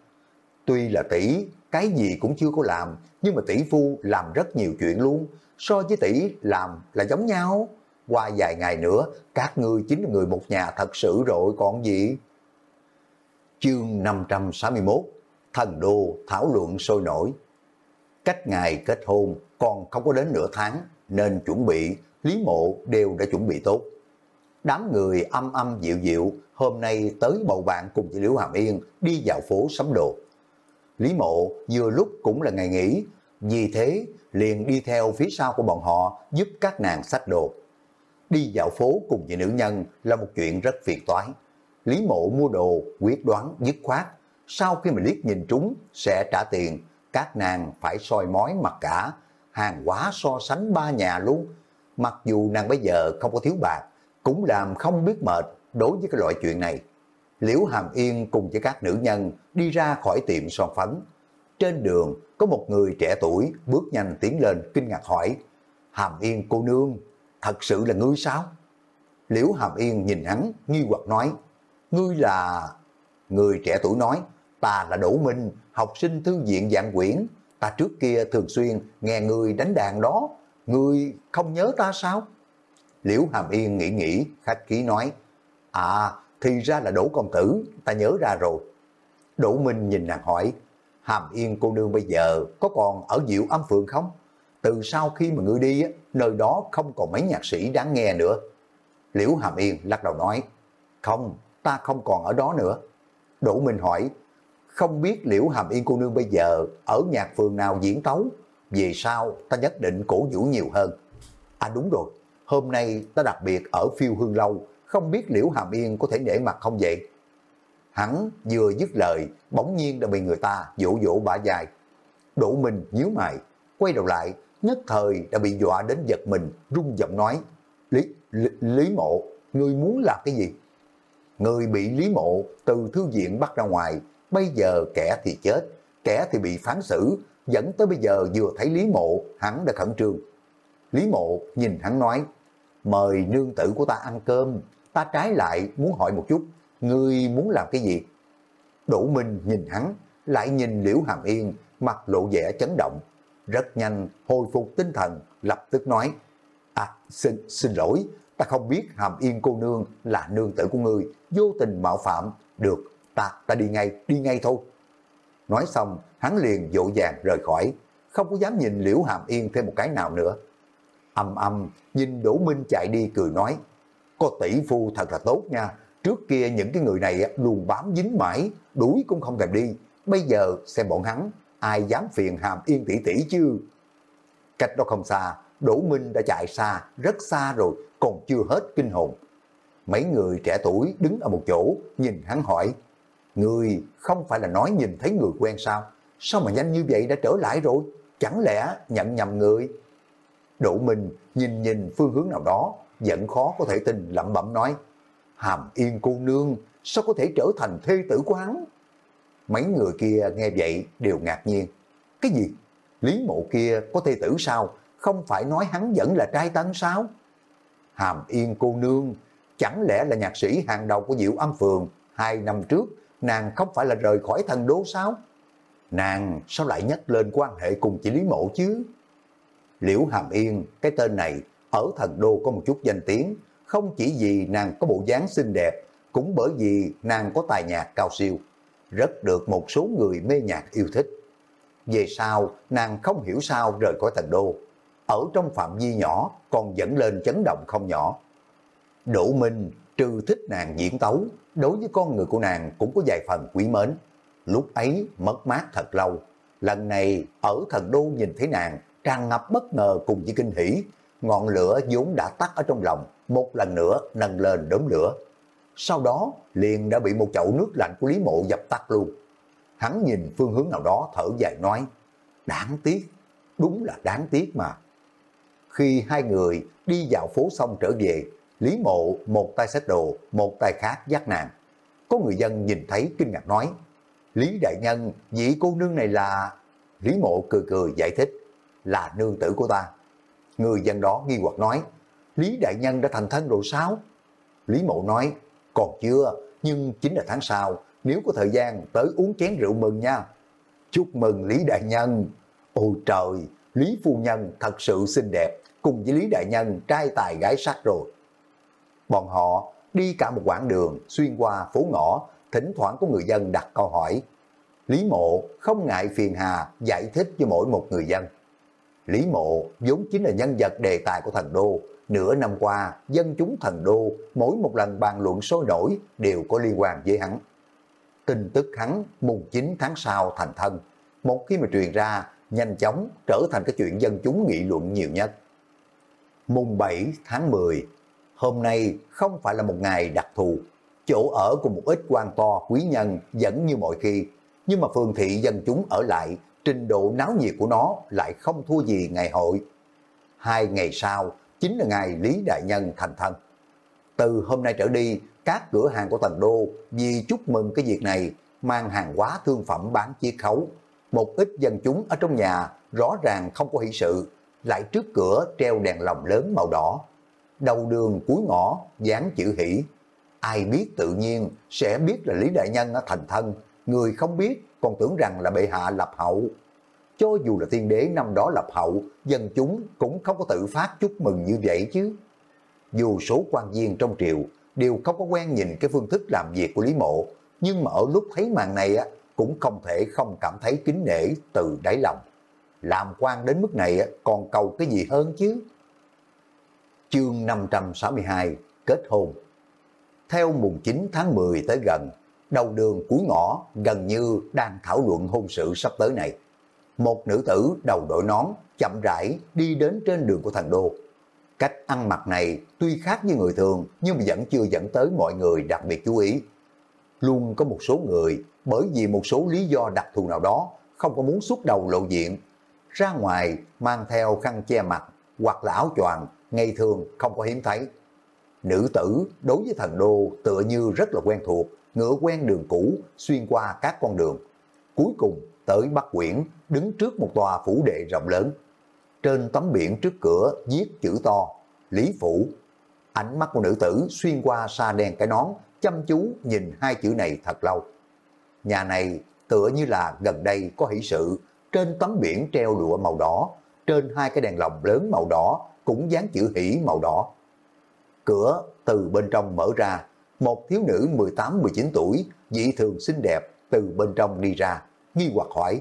tuy là tỷ cái gì cũng chưa có làm, nhưng mà tỷ phu làm rất nhiều chuyện luôn, so với tỷ làm là giống nhau. Qua vài ngày nữa, các ngươi chính là người một nhà thật sự rồi còn gì. Chương 561 Thần Đô thảo luận sôi nổi Cách ngày kết hôn còn không có đến nửa tháng nên chuẩn bị, Lý Mộ đều đã chuẩn bị tốt. Đám người âm âm dịu dịu hôm nay tới bầu bạn cùng với Liễu Hàm Yên đi vào phố sắm đồ. Lý Mộ vừa lúc cũng là ngày nghỉ, vì thế liền đi theo phía sau của bọn họ giúp các nàng sách đồ. Đi dạo phố cùng với nữ nhân là một chuyện rất phiền toái. Lý Mộ mua đồ quyết đoán dứt khoát, sau khi mà liếc nhìn chúng sẽ trả tiền, các nàng phải soi mói mặt cả, hàng hóa so sánh ba nhà luôn. Mặc dù nàng bây giờ không có thiếu bạc, cũng làm không biết mệt đối với cái loại chuyện này. Liễu Hàm Yên cùng với các nữ nhân đi ra khỏi tiệm son phấn. Trên đường có một người trẻ tuổi bước nhanh tiến lên kinh ngạc hỏi Hàm Yên cô nương, thật sự là ngươi sao? Liễu Hàm Yên nhìn hắn nghi hoặc nói Ngươi là... Người trẻ tuổi nói Ta là Đỗ Minh, học sinh thư viện dạng quyển. Ta trước kia thường xuyên nghe ngươi đánh đàn đó. Ngươi không nhớ ta sao? Liễu Hàm Yên nghĩ nghĩ, khách khí nói À, thì ra là Đỗ Công Tử, ta nhớ ra rồi. Đỗ Minh nhìn nàng hỏi, Hàm Yên cô nương bây giờ có còn ở Diệu Âm Phượng không? Từ sau khi mà ngươi đi, nơi đó không còn mấy nhạc sĩ đáng nghe nữa. Liễu Hàm Yên lắc đầu nói, không, ta không còn ở đó nữa. Đỗ Minh hỏi, không biết Liễu Hàm Yên cô nương bây giờ ở nhạc phường nào diễn tấu, về sau ta nhất định cổ vũ nhiều hơn. À đúng rồi, hôm nay ta đặc biệt ở phiêu hương lâu, không biết Liễu Hàm Yên có thể để mặt không vậy? Hắn vừa dứt lời, bỗng nhiên đã bị người ta dỗ dỗ bả dài. Đỗ Minh nhíu mày, quay đầu lại, nhất thời đã bị dọa đến giật mình, rung giọng nói, Lý, Lý, Lý Mộ, ngươi muốn làm cái gì? Người bị Lý Mộ từ thư viện bắt ra ngoài, bây giờ kẻ thì chết, kẻ thì bị phán xử, dẫn tới bây giờ vừa thấy Lý Mộ, hắn đã khẩn trương. Lý Mộ nhìn hắn nói, mời nương tử của ta ăn cơm, ta trái lại muốn hỏi một chút, ngươi muốn làm cái gì? Đỗ Minh nhìn hắn, lại nhìn Liễu Hàm Yên, mặt lộ vẻ chấn động. Rất nhanh, hồi phục tinh thần, lập tức nói, À, xin, xin lỗi, ta không biết Hàm Yên cô nương là nương tử của ngươi, vô tình mạo phạm, được, ta, ta đi ngay, đi ngay thôi. Nói xong, hắn liền dỗ dàng rời khỏi, không có dám nhìn Liễu Hàm Yên thêm một cái nào nữa. Âm âm, nhìn Đỗ Minh chạy đi cười nói, có tỷ phu thật là tốt nha, trước kia những cái người này luôn bám dính mãi, đuổi cũng không thèm đi, bây giờ xem bọn hắn, ai dám phiền Hàm Yên tỷ tỷ chứ. Cách đó không xa, Đỗ Minh đã chạy xa, rất xa rồi, còn chưa hết kinh hồn. Mấy người trẻ tuổi đứng ở một chỗ, nhìn hắn hỏi, Người không phải là nói nhìn thấy người quen sao? Sao mà nhanh như vậy đã trở lại rồi? Chẳng lẽ nhận nhầm người? Đỗ Minh nhìn nhìn phương hướng nào đó, vẫn khó có thể tin lẩm bẩm nói, Hàm Yên cô nương, sao có thể trở thành thê tử của hắn? Mấy người kia nghe vậy đều ngạc nhiên. Cái gì? Lý mộ kia có thê tử sao? Không phải nói hắn vẫn là trai tân sao? Hàm Yên cô nương, chẳng lẽ là nhạc sĩ hàng đầu của Diệu Âm Phường hai năm trước nàng không phải là rời khỏi thần đô sao? Nàng sao lại nhắc lên quan hệ cùng chị Lý Mộ chứ? Liễu Hàm Yên, cái tên này ở thần đô có một chút danh tiếng, không chỉ vì nàng có bộ dáng xinh đẹp, cũng bởi vì nàng có tài nhạc cao siêu, rất được một số người mê nhạc yêu thích. Về sau, nàng không hiểu sao rời khỏi thành đô, ở trong phạm vi nhỏ còn dẫn lên chấn động không nhỏ. Đỗ Minh trừ thích nàng diễn tấu, đối với con người của nàng cũng có vài phần quý mến. Lúc ấy mất mát thật lâu, lần này ở thần đô nhìn thấy nàng tràn ngập bất ngờ cùng với kinh hỉ, ngọn lửa vốn đã tắt ở trong lòng, một lần nữa nâng lên đốm lửa. sau đó liền đã bị một chậu nước lạnh của Lý Mộ dập tắt luôn. Hắn nhìn phương hướng nào đó thở dài nói, đáng tiếc, đúng là đáng tiếc mà. Khi hai người đi dạo phố xong trở về, Lý Mộ một tay xách đồ, một tay khác giác nàng. Có người dân nhìn thấy kinh ngạc nói, Lý Đại Nhân, vị cô nương này là... Lý Mộ cười cười giải thích, là nương tử của ta. Người dân đó nghi hoặc nói, Lý Đại Nhân đã thành thân rồi sao? Lý Mộ nói, còn chưa, nhưng chính là tháng sau, nếu có thời gian tới uống chén rượu mừng nha. Chúc mừng Lý Đại Nhân. Ôi trời, Lý Phu Nhân thật sự xinh đẹp, cùng với Lý Đại Nhân trai tài gái sắc rồi. Bọn họ đi cả một quãng đường xuyên qua phố ngõ, thỉnh thoảng có người dân đặt câu hỏi. Lý Mộ không ngại phiền hà giải thích cho mỗi một người dân. Lý Mộ vốn chính là nhân vật đề tài của thần đô. Nửa năm qua, dân chúng thần đô mỗi một lần bàn luận sôi nổi đều có liên quan với hắn. Tin tức hắn mùng 9 tháng sau thành thân. Một khi mà truyền ra, nhanh chóng trở thành cái chuyện dân chúng nghị luận nhiều nhất. Mùng 7 tháng 10, hôm nay không phải là một ngày đặc thù. Chỗ ở của một ít quan to quý nhân vẫn như mọi khi, nhưng mà phường thị dân chúng ở lại trình độ náo nhiệt của nó lại không thua gì ngày hội. Hai ngày sau, chính là ngày Lý Đại Nhân thành thân. Từ hôm nay trở đi, các cửa hàng của Tần Đô vì chúc mừng cái việc này mang hàng hóa thương phẩm bán chia khấu. Một ít dân chúng ở trong nhà rõ ràng không có hỷ sự, lại trước cửa treo đèn lồng lớn màu đỏ. Đầu đường cuối ngõ dán chữ hỷ. Ai biết tự nhiên sẽ biết là Lý Đại Nhân ở thành thân, người không biết còn tưởng rằng là bệ hạ lập hậu. Cho dù là tiên đế năm đó lập hậu, dân chúng cũng không có tự phát chúc mừng như vậy chứ. Dù số quan viên trong triều đều không có quen nhìn cái phương thức làm việc của Lý Mộ, nhưng mà ở lúc thấy màn này á, cũng không thể không cảm thấy kính nể từ đáy lòng. Làm quan đến mức này còn cầu cái gì hơn chứ? Chương 562 Kết hôn Theo mùng 9 tháng 10 tới gần, đầu đường cuối ngõ gần như đang thảo luận hôn sự sắp tới này. Một nữ tử đầu đội nón chậm rãi đi đến trên đường của thành đô. Cách ăn mặc này tuy khác với người thường, nhưng mà vẫn chưa dẫn tới mọi người đặc biệt chú ý. Luôn có một số người, bởi vì một số lý do đặc thù nào đó, không có muốn xuất đầu lộ diện. Ra ngoài mang theo khăn che mặt hoặc là áo choàng, ngày thường không có hiếm thấy. Nữ tử đối với thần đô tựa như rất là quen thuộc ngựa quen đường cũ, xuyên qua các con đường. Cuối cùng, tới Bắc Quyển đứng trước một tòa phủ đệ rộng lớn. Trên tấm biển trước cửa viết chữ to, Lý Phủ. Ánh mắt của nữ tử xuyên qua xa đen cái nón, chăm chú nhìn hai chữ này thật lâu. Nhà này tựa như là gần đây có hỷ sự trên tấm biển treo lụa màu đỏ, trên hai cái đèn lồng lớn màu đỏ cũng dán chữ hỷ màu đỏ. Cửa từ bên trong mở ra một thiếu nữ 18-19 tuổi, dị thường xinh đẹp từ bên trong đi ra, nghi hoặc hỏi,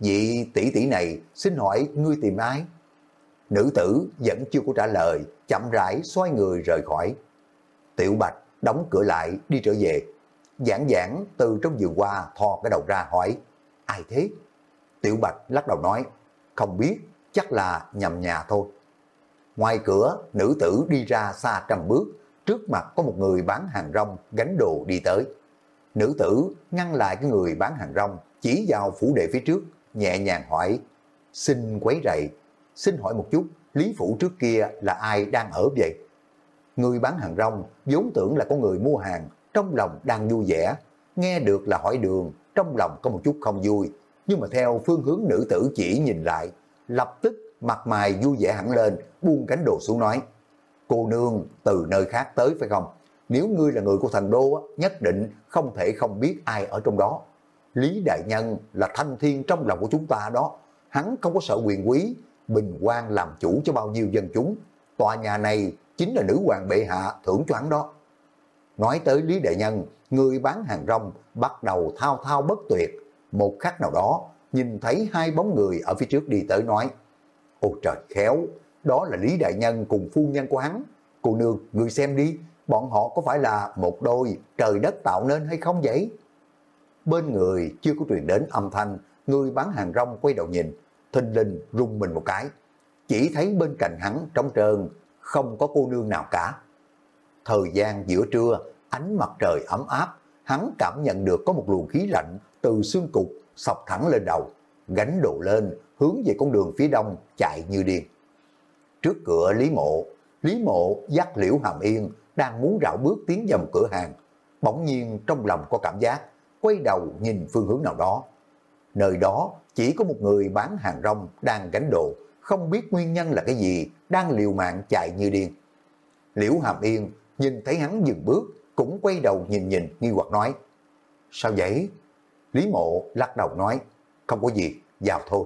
vị tỷ tỷ này xin hỏi ngươi tìm ai? Nữ tử vẫn chưa có trả lời, chậm rãi xoay người rời khỏi. Tiểu Bạch đóng cửa lại đi trở về, giảng giảng từ trong giường qua thò cái đầu ra hỏi, ai thế? Tiểu Bạch lắc đầu nói, không biết, chắc là nhầm nhà thôi. Ngoài cửa, nữ tử đi ra xa trăm bước, trước mặt có một người bán hàng rong gánh đồ đi tới. Nữ tử ngăn lại cái người bán hàng rong, chỉ vào phủ đệ phía trước, nhẹ nhàng hỏi, xin quấy rầy, xin hỏi một chút, Lý Phủ trước kia là ai đang ở vậy? Người bán hàng rong vốn tưởng là có người mua hàng, trong lòng đang vui vẻ, nghe được là hỏi đường, trong lòng có một chút không vui, nhưng mà theo phương hướng nữ tử chỉ nhìn lại, lập tức mặt mày vui vẻ hẳn lên, buông cánh đồ xuống nói, cô nương từ nơi khác tới phải không? Nếu ngươi là người của thành đô, nhất định không thể không biết ai ở trong đó. Lý Đại Nhân là thanh thiên trong lòng của chúng ta đó. Hắn không có sợ quyền quý, bình quan làm chủ cho bao nhiêu dân chúng. Tòa nhà này chính là nữ hoàng bệ hạ thưởng cho hắn đó. Nói tới Lý Đại Nhân, người bán hàng rong bắt đầu thao thao bất tuyệt. Một khắc nào đó, nhìn thấy hai bóng người ở phía trước đi tới nói, Ôi trời khéo, đó là Lý Đại Nhân cùng phu nhân của hắn. Cô nương, người xem đi, bọn họ có phải là một đôi trời đất tạo nên hay không vậy? Bên người chưa có truyền đến âm thanh, người bán hàng rong quay đầu nhìn, thình linh rung mình một cái. Chỉ thấy bên cạnh hắn trống trơn, không có cô nương nào cả. Thời gian giữa trưa, ánh mặt trời ấm áp, hắn cảm nhận được có một luồng khí lạnh từ xương cục sọc thẳng lên đầu, gánh đồ lên, hướng về con đường phía đông chạy như điên. Trước cửa Lý Mộ, Lý Mộ dắt Liễu Hàm Yên đang muốn rảo bước tiến vào một cửa hàng. Bỗng nhiên trong lòng có cảm giác, quay đầu nhìn phương hướng nào đó. Nơi đó chỉ có một người bán hàng rong đang gánh đồ, không biết nguyên nhân là cái gì, đang liều mạng chạy như điên. Liễu Hàm Yên nhìn thấy hắn dừng bước, cũng quay đầu nhìn nhìn nghi hoặc nói, sao vậy? Lý Mộ lắc đầu nói, không có gì, vào thôi.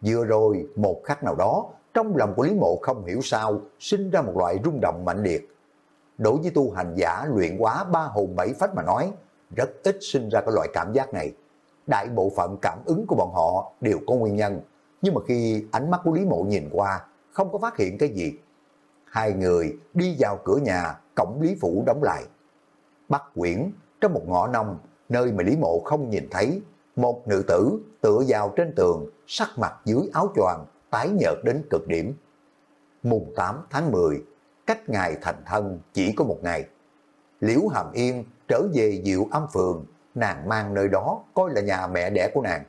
Vừa rồi một khắc nào đó, trong lòng của Lý Mộ không hiểu sao, sinh ra một loại rung động mạnh liệt. Đối với tu hành giả luyện quá ba hồn bảy phách mà nói, rất ít sinh ra cái loại cảm giác này. Đại bộ phận cảm ứng của bọn họ đều có nguyên nhân, nhưng mà khi ánh mắt của Lý Mộ nhìn qua, không có phát hiện cái gì. Hai người đi vào cửa nhà, cổng Lý Phủ đóng lại. bắt quyển, trong một ngõ nông, nơi mà Lý Mộ không nhìn thấy, một nữ tử tựa vào trên tường, sắc mặt dưới áo choàng tái nhợt đến cực điểm. Mùng 8 tháng 10, cách ngày thành thân chỉ có một ngày. Liễu Hàm Yên trở về Diệu Âm Phường, nàng mang nơi đó coi là nhà mẹ đẻ của nàng.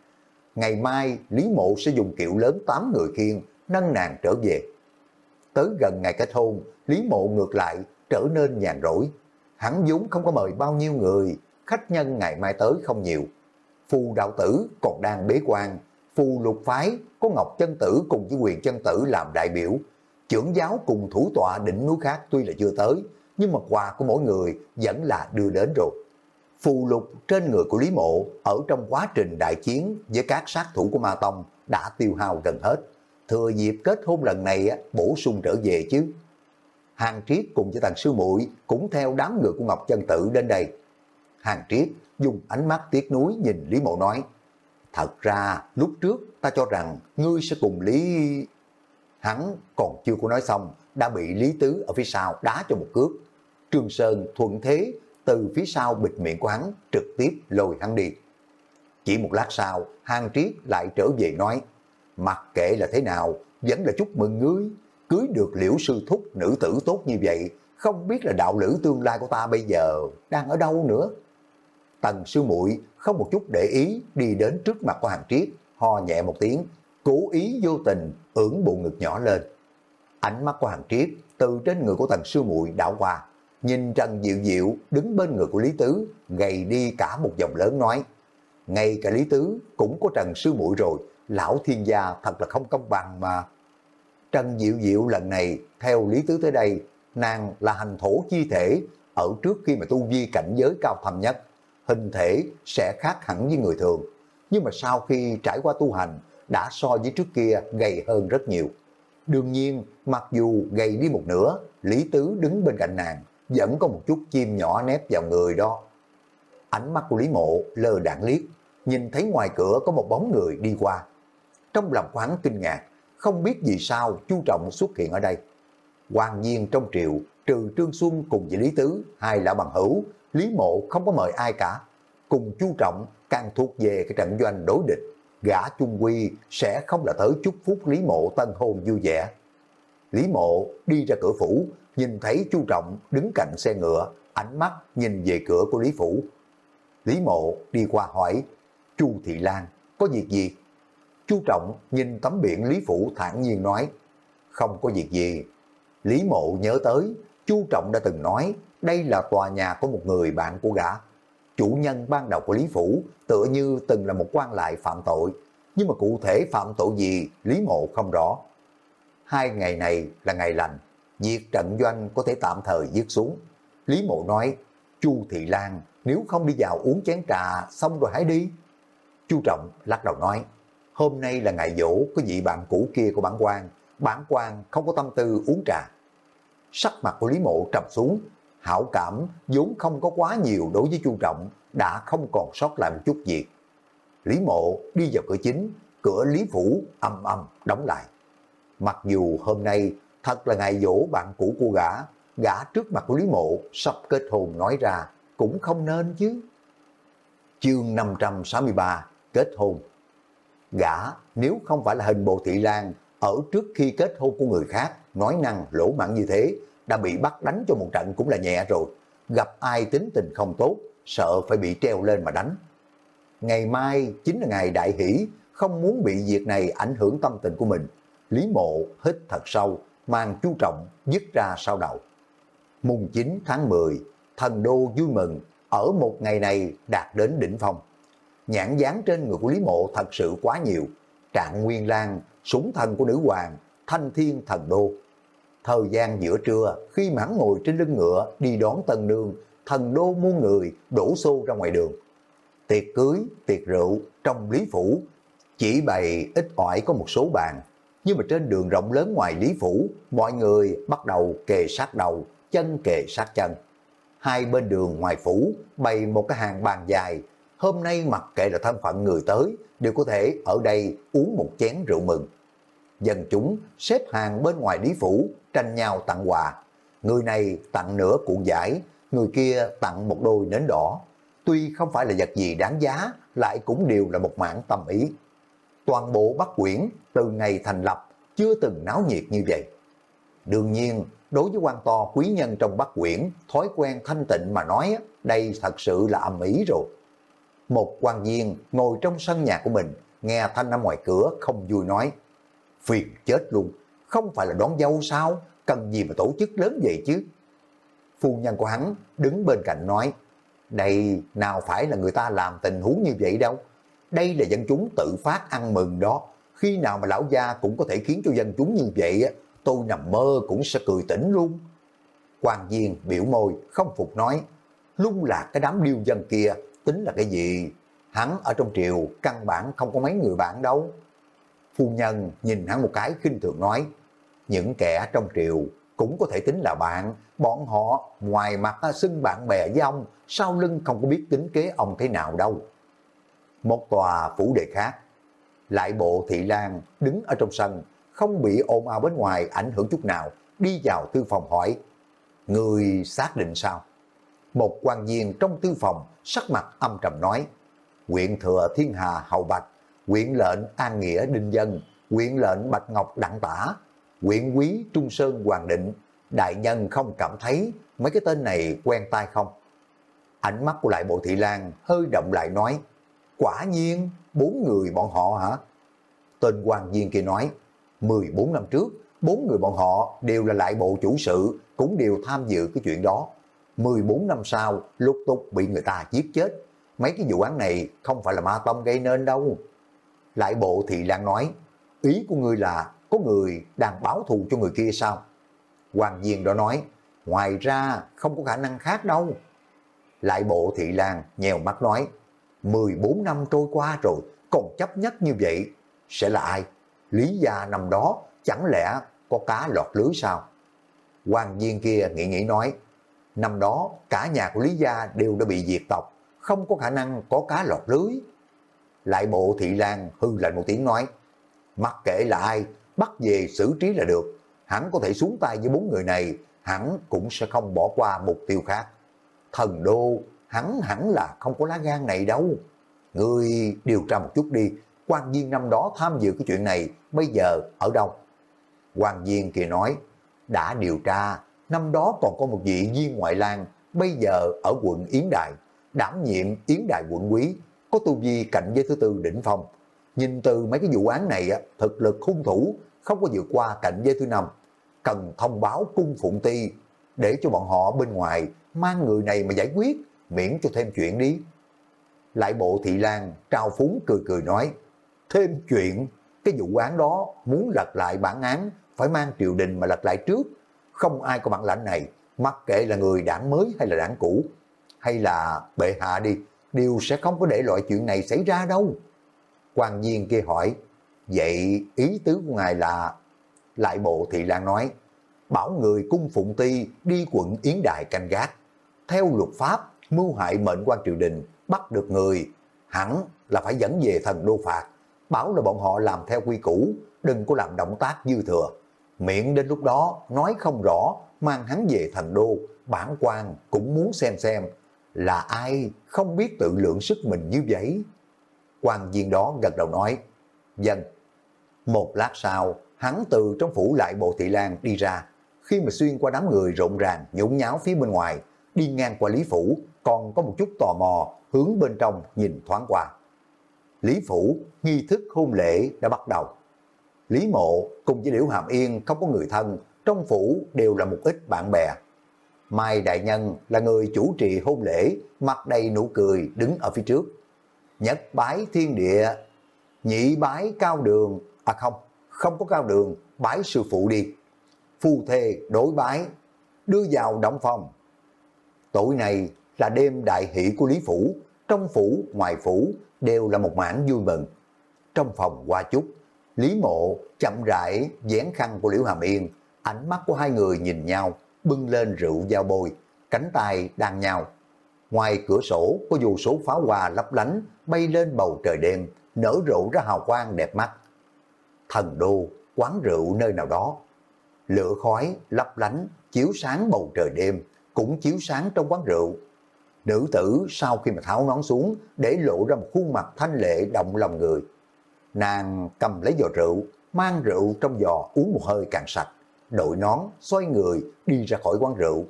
Ngày mai, Lý Mộ sẽ dùng kiệu lớn 8 người khiên, nâng nàng trở về. Tới gần ngày kết hôn, Lý Mộ ngược lại trở nên nhàn rỗi. Hắn vốn không có mời bao nhiêu người, khách nhân ngày mai tới không nhiều. Phù đạo tử còn đang bế quan, phù lục phái có Ngọc Chân Tử cùng với quyền chân tử làm đại biểu. Trưởng giáo cùng thủ tọa đỉnh núi khác tuy là chưa tới, nhưng mà quà của mỗi người vẫn là đưa đến rồi. Phù lục trên người của Lý Mộ ở trong quá trình đại chiến với các sát thủ của Ma Tông đã tiêu hao gần hết. Thừa dịp kết hôn lần này bổ sung trở về chứ. Hàng Triết cùng với thằng sư muội cũng theo đám người của Ngọc Chân Tử đến đây. Hàng Triết dùng ánh mắt tiếc nuối nhìn Lý Mộ nói, Thật ra lúc trước ta cho rằng ngươi sẽ cùng Lý... Hắn còn chưa có nói xong, đã bị Lý Tứ ở phía sau đá cho một cước. Trương Sơn thuận thế từ phía sau bịt miệng của hắn trực tiếp lôi hắn đi. Chỉ một lát sau, Hàng Triết lại trở về nói, mặc kệ là thế nào, vẫn là chúc mừng ngươi, cưới được liễu sư thúc nữ tử tốt như vậy, không biết là đạo lữ tương lai của ta bây giờ đang ở đâu nữa. Tần sư muội không một chút để ý đi đến trước mặt của hàng triết, ho nhẹ một tiếng, cố ý vô tình ưỡn bộ ngực nhỏ lên. Ánh mắt của hàng triết từ trên người của tần sư muội đảo qua, nhìn Trần Diệu Diệu đứng bên người của Lý Tứ, gầy đi cả một dòng lớn nói, ngay cả Lý Tứ cũng có Trần sư muội rồi, lão thiên gia thật là không công bằng mà. Trần Diệu Diệu lần này theo Lý Tứ tới đây, nàng là hành thổ chi thể, ở trước khi mà tu vi cảnh giới cao thầm nhất, hình thể sẽ khác hẳn với người thường. Nhưng mà sau khi trải qua tu hành, đã so với trước kia gầy hơn rất nhiều. Đương nhiên, mặc dù gầy đi một nửa, Lý Tứ đứng bên cạnh nàng, vẫn có một chút chim nhỏ nép vào người đó. Ánh mắt của Lý Mộ lơ đạn liếc, nhìn thấy ngoài cửa có một bóng người đi qua. Trong lòng của hắn kinh ngạc, không biết vì sao Chu Trọng xuất hiện ở đây. Hoàng nhiên trong triều, trừ Trương Xuân cùng với Lý Tứ, hai lão bằng hữu, Lý Mộ không có mời ai cả. Cùng Chu Trọng càng thuộc về cái trận doanh đối địch, gã chung quy sẽ không là tới chúc phúc Lý Mộ tân hôn vui vẻ. Lý Mộ đi ra cửa phủ, nhìn thấy Chu Trọng đứng cạnh xe ngựa, ánh mắt nhìn về cửa của Lý Phủ. Lý Mộ đi qua hỏi, Chu Thị Lan, có việc gì? Chu Trọng nhìn tấm biển Lý Phủ thản nhiên nói, không có việc gì. Lý Mộ nhớ tới, Chu Trọng đã từng nói, đây là tòa nhà của một người bạn của gã. Chủ nhân ban đầu của Lý Phủ tựa như từng là một quan lại phạm tội, nhưng mà cụ thể phạm tội gì Lý Mộ không rõ. Hai ngày này là ngày lành, việc trận doanh có thể tạm thời dứt xuống. Lý Mộ nói, Chu Thị Lan nếu không đi vào uống chén trà xong rồi hãy đi. Chu Trọng lắc đầu nói, hôm nay là ngày dỗ của vị bạn cũ kia của bản quan, bản quan không có tâm tư uống trà. Sắc mặt của Lý Mộ trầm xuống, hảo cảm vốn không có quá nhiều đối với Chu Trọng, đã không còn sót lại một chút gì. Lý Mộ đi vào cửa chính, cửa Lý Phủ âm âm đóng lại. Mặc dù hôm nay thật là ngày dỗ bạn cũ của gã, gã trước mặt của Lý Mộ sắp kết hôn nói ra cũng không nên chứ. Chương 563 Kết hôn Gã nếu không phải là hình bộ thị lan ở trước khi kết hôn của người khác nói năng lỗ mãn như thế đã bị bắt đánh cho một trận cũng là nhẹ rồi. gặp ai tính tình không tốt, sợ phải bị treo lên mà đánh. Ngày mai chính là ngày đại hỷ, không muốn bị việc này ảnh hưởng tâm tình của mình. Lý mộ hít thật sâu, mang chú trọng, dứt ra sau đầu. Mùng 9 tháng 10, thần đô vui mừng, ở một ngày này đạt đến đỉnh phong. Nhãn dán trên người của Lý mộ thật sự quá nhiều. Trạng Nguyên Lan, súng thần của nữ hoàng, thanh thiên thần đô. Thời gian giữa trưa, khi mãn ngồi trên lưng ngựa đi đón tân nương, thần đô muôn người đổ xô ra ngoài đường. Tiệc cưới, tiệc rượu, trong Lý Phủ, chỉ bày ít ỏi có một số bàn. Nhưng mà trên đường rộng lớn ngoài Lý Phủ, mọi người bắt đầu kề sát đầu, chân kề sát chân. Hai bên đường ngoài phủ bày một cái hàng bàn dài. Hôm nay mặc kệ là thân phận người tới, đều có thể ở đây uống một chén rượu mừng. Dân chúng xếp hàng bên ngoài Lý Phủ, tranh nhau tặng quà. Người này tặng nửa cuộn giải, người kia tặng một đôi nến đỏ. Tuy không phải là vật gì đáng giá, lại cũng đều là một mảng tâm ý. Toàn bộ Bắc Quyển từ ngày thành lập chưa từng náo nhiệt như vậy. Đương nhiên, đối với quan to quý nhân trong Bắc Quyển, thói quen thanh tịnh mà nói, đây thật sự là âm ý rồi. Một quan viên ngồi trong sân nhà của mình, nghe thanh ở ngoài cửa không vui nói, phiền chết luôn, không phải là đón dâu sao, cần gì mà tổ chức lớn vậy chứ. Phu nhân của hắn đứng bên cạnh nói, đây nào phải là người ta làm tình huống như vậy đâu. Đây là dân chúng tự phát ăn mừng đó. Khi nào mà lão gia cũng có thể khiến cho dân chúng như vậy, tôi nằm mơ cũng sẽ cười tỉnh luôn. Quan viên biểu môi, không phục nói, lung lạc cái đám điêu dân kia, tính là cái gì? Hắn ở trong triều, căn bản không có mấy người bạn đâu. Phu nhân nhìn hắn một cái khinh thường nói, những kẻ trong triều cũng có thể tính là bạn, bọn họ ngoài mặt xưng bạn bè với ông, sau lưng không có biết tính kế ông thế nào đâu. Một tòa phủ đệ khác, lại bộ thị lan đứng ở trong sân, không bị ồn ào bên ngoài ảnh hưởng chút nào, đi vào tư phòng hỏi, người xác định sao? Một quan viên trong tư phòng sắc mặt âm trầm nói, quyện thừa thiên hà hậu bạch, quyện lệnh an nghĩa đinh dân, quyện lệnh bạch ngọc đặng tả, quyện quý trung sơn hoàng định, đại nhân không cảm thấy mấy cái tên này quen tai không? Ánh mắt của lại bộ thị lan hơi động lại nói, quả nhiên bốn người bọn họ hả? Tên quan viên kia nói, 14 năm trước, bốn người bọn họ đều là lại bộ chủ sự, cũng đều tham dự cái chuyện đó. 14 năm sau, Lục tục bị người ta giết chết. Mấy cái vụ án này không phải là ma tông gây nên đâu. Lại bộ thị lan nói, ý của ngươi là có người đang báo thù cho người kia sao? Hoàng viên đó nói, ngoài ra không có khả năng khác đâu. Lại bộ thị lan nhèo mắt nói, 14 năm trôi qua rồi, còn chấp nhất như vậy, sẽ là ai? Lý gia năm đó chẳng lẽ có cá lọt lưới sao? Hoàng viên kia nghĩ nghĩ nói, năm đó cả nhà của Lý gia đều đã bị diệt tộc, không có khả năng có cá lọt lưới. Lại bộ thị lan hư lạnh một tiếng nói, mặc kệ là ai, bắt về xử trí là được, hắn có thể xuống tay với bốn người này, hắn cũng sẽ không bỏ qua mục tiêu khác. Thần đô, hắn hẳn là không có lá gan này đâu. Ngươi điều tra một chút đi, quan viên năm đó tham dự cái chuyện này, bây giờ ở đâu? Quan viên kia nói, đã điều tra, năm đó còn có một vị viên ngoại lang, bây giờ ở quận Yến Đại, đảm nhiệm Yến Đại quận quý, có tu vi cạnh với thứ tư đỉnh phong. Nhìn từ mấy cái vụ án này, thực lực hung thủ không có vượt qua cạnh với thứ năm. Cần thông báo cung phụng ti, để cho bọn họ bên ngoài mang người này mà giải quyết, miễn cho thêm chuyện đi. Lại bộ thị lan trao phúng cười cười nói, thêm chuyện, cái vụ án đó muốn lật lại bản án, phải mang triều đình mà lật lại trước. Không ai có bản lãnh này, mặc kệ là người đảng mới hay là đảng cũ, hay là bệ hạ đi, đều sẽ không có để loại chuyện này xảy ra đâu. quan viên kia hỏi, vậy ý tứ của ngài là... Lại bộ thị lan nói, bảo người cung phụng ti đi quận Yến Đại canh gác. Theo luật pháp, mưu hại mệnh quan triều đình, bắt được người, hẳn là phải dẫn về thần đô phạt bảo là bọn họ làm theo quy củ, đừng có làm động tác dư thừa. Miệng đến lúc đó nói không rõ, mang hắn về thành đô, bản quan cũng muốn xem xem là ai không biết tự lượng sức mình như vậy. quan viên đó gật đầu nói, dân. Một lát sau, hắn từ trong phủ lại bộ thị lan đi ra, khi mà xuyên qua đám người rộn ràng nhũng nháo phía bên ngoài, đi ngang qua Lý Phủ, còn có một chút tò mò hướng bên trong nhìn thoáng qua. Lý Phủ, nghi thức hôn lễ đã bắt đầu. Lý Mộ cùng với Liễu Hàm Yên không có người thân, trong phủ đều là một ít bạn bè. Mai Đại Nhân là người chủ trì hôn lễ, mặt đầy nụ cười đứng ở phía trước. Nhất bái thiên địa, nhị bái cao đường, à không, không có cao đường, bái sư phụ đi. Phu thê đối bái, đưa vào động phòng. Tối này là đêm đại hỷ của Lý Phủ, trong phủ, ngoài phủ đều là một mảng vui mừng. Trong phòng qua chút, Lý Mộ chậm rãi dán khăn của Liễu Hàm Yên, ánh mắt của hai người nhìn nhau, bưng lên rượu giao bôi, cánh tay đang nhau. Ngoài cửa sổ có dù số pháo hoa lấp lánh bay lên bầu trời đêm, nở rộ ra hào quang đẹp mắt. Thần đô, quán rượu nơi nào đó. Lửa khói lấp lánh, chiếu sáng bầu trời đêm, cũng chiếu sáng trong quán rượu. Nữ tử sau khi mà tháo nón xuống để lộ ra một khuôn mặt thanh lệ động lòng người. Nàng cầm lấy giò rượu, mang rượu trong giò uống một hơi càng sạch, đội nón, xoay người đi ra khỏi quán rượu.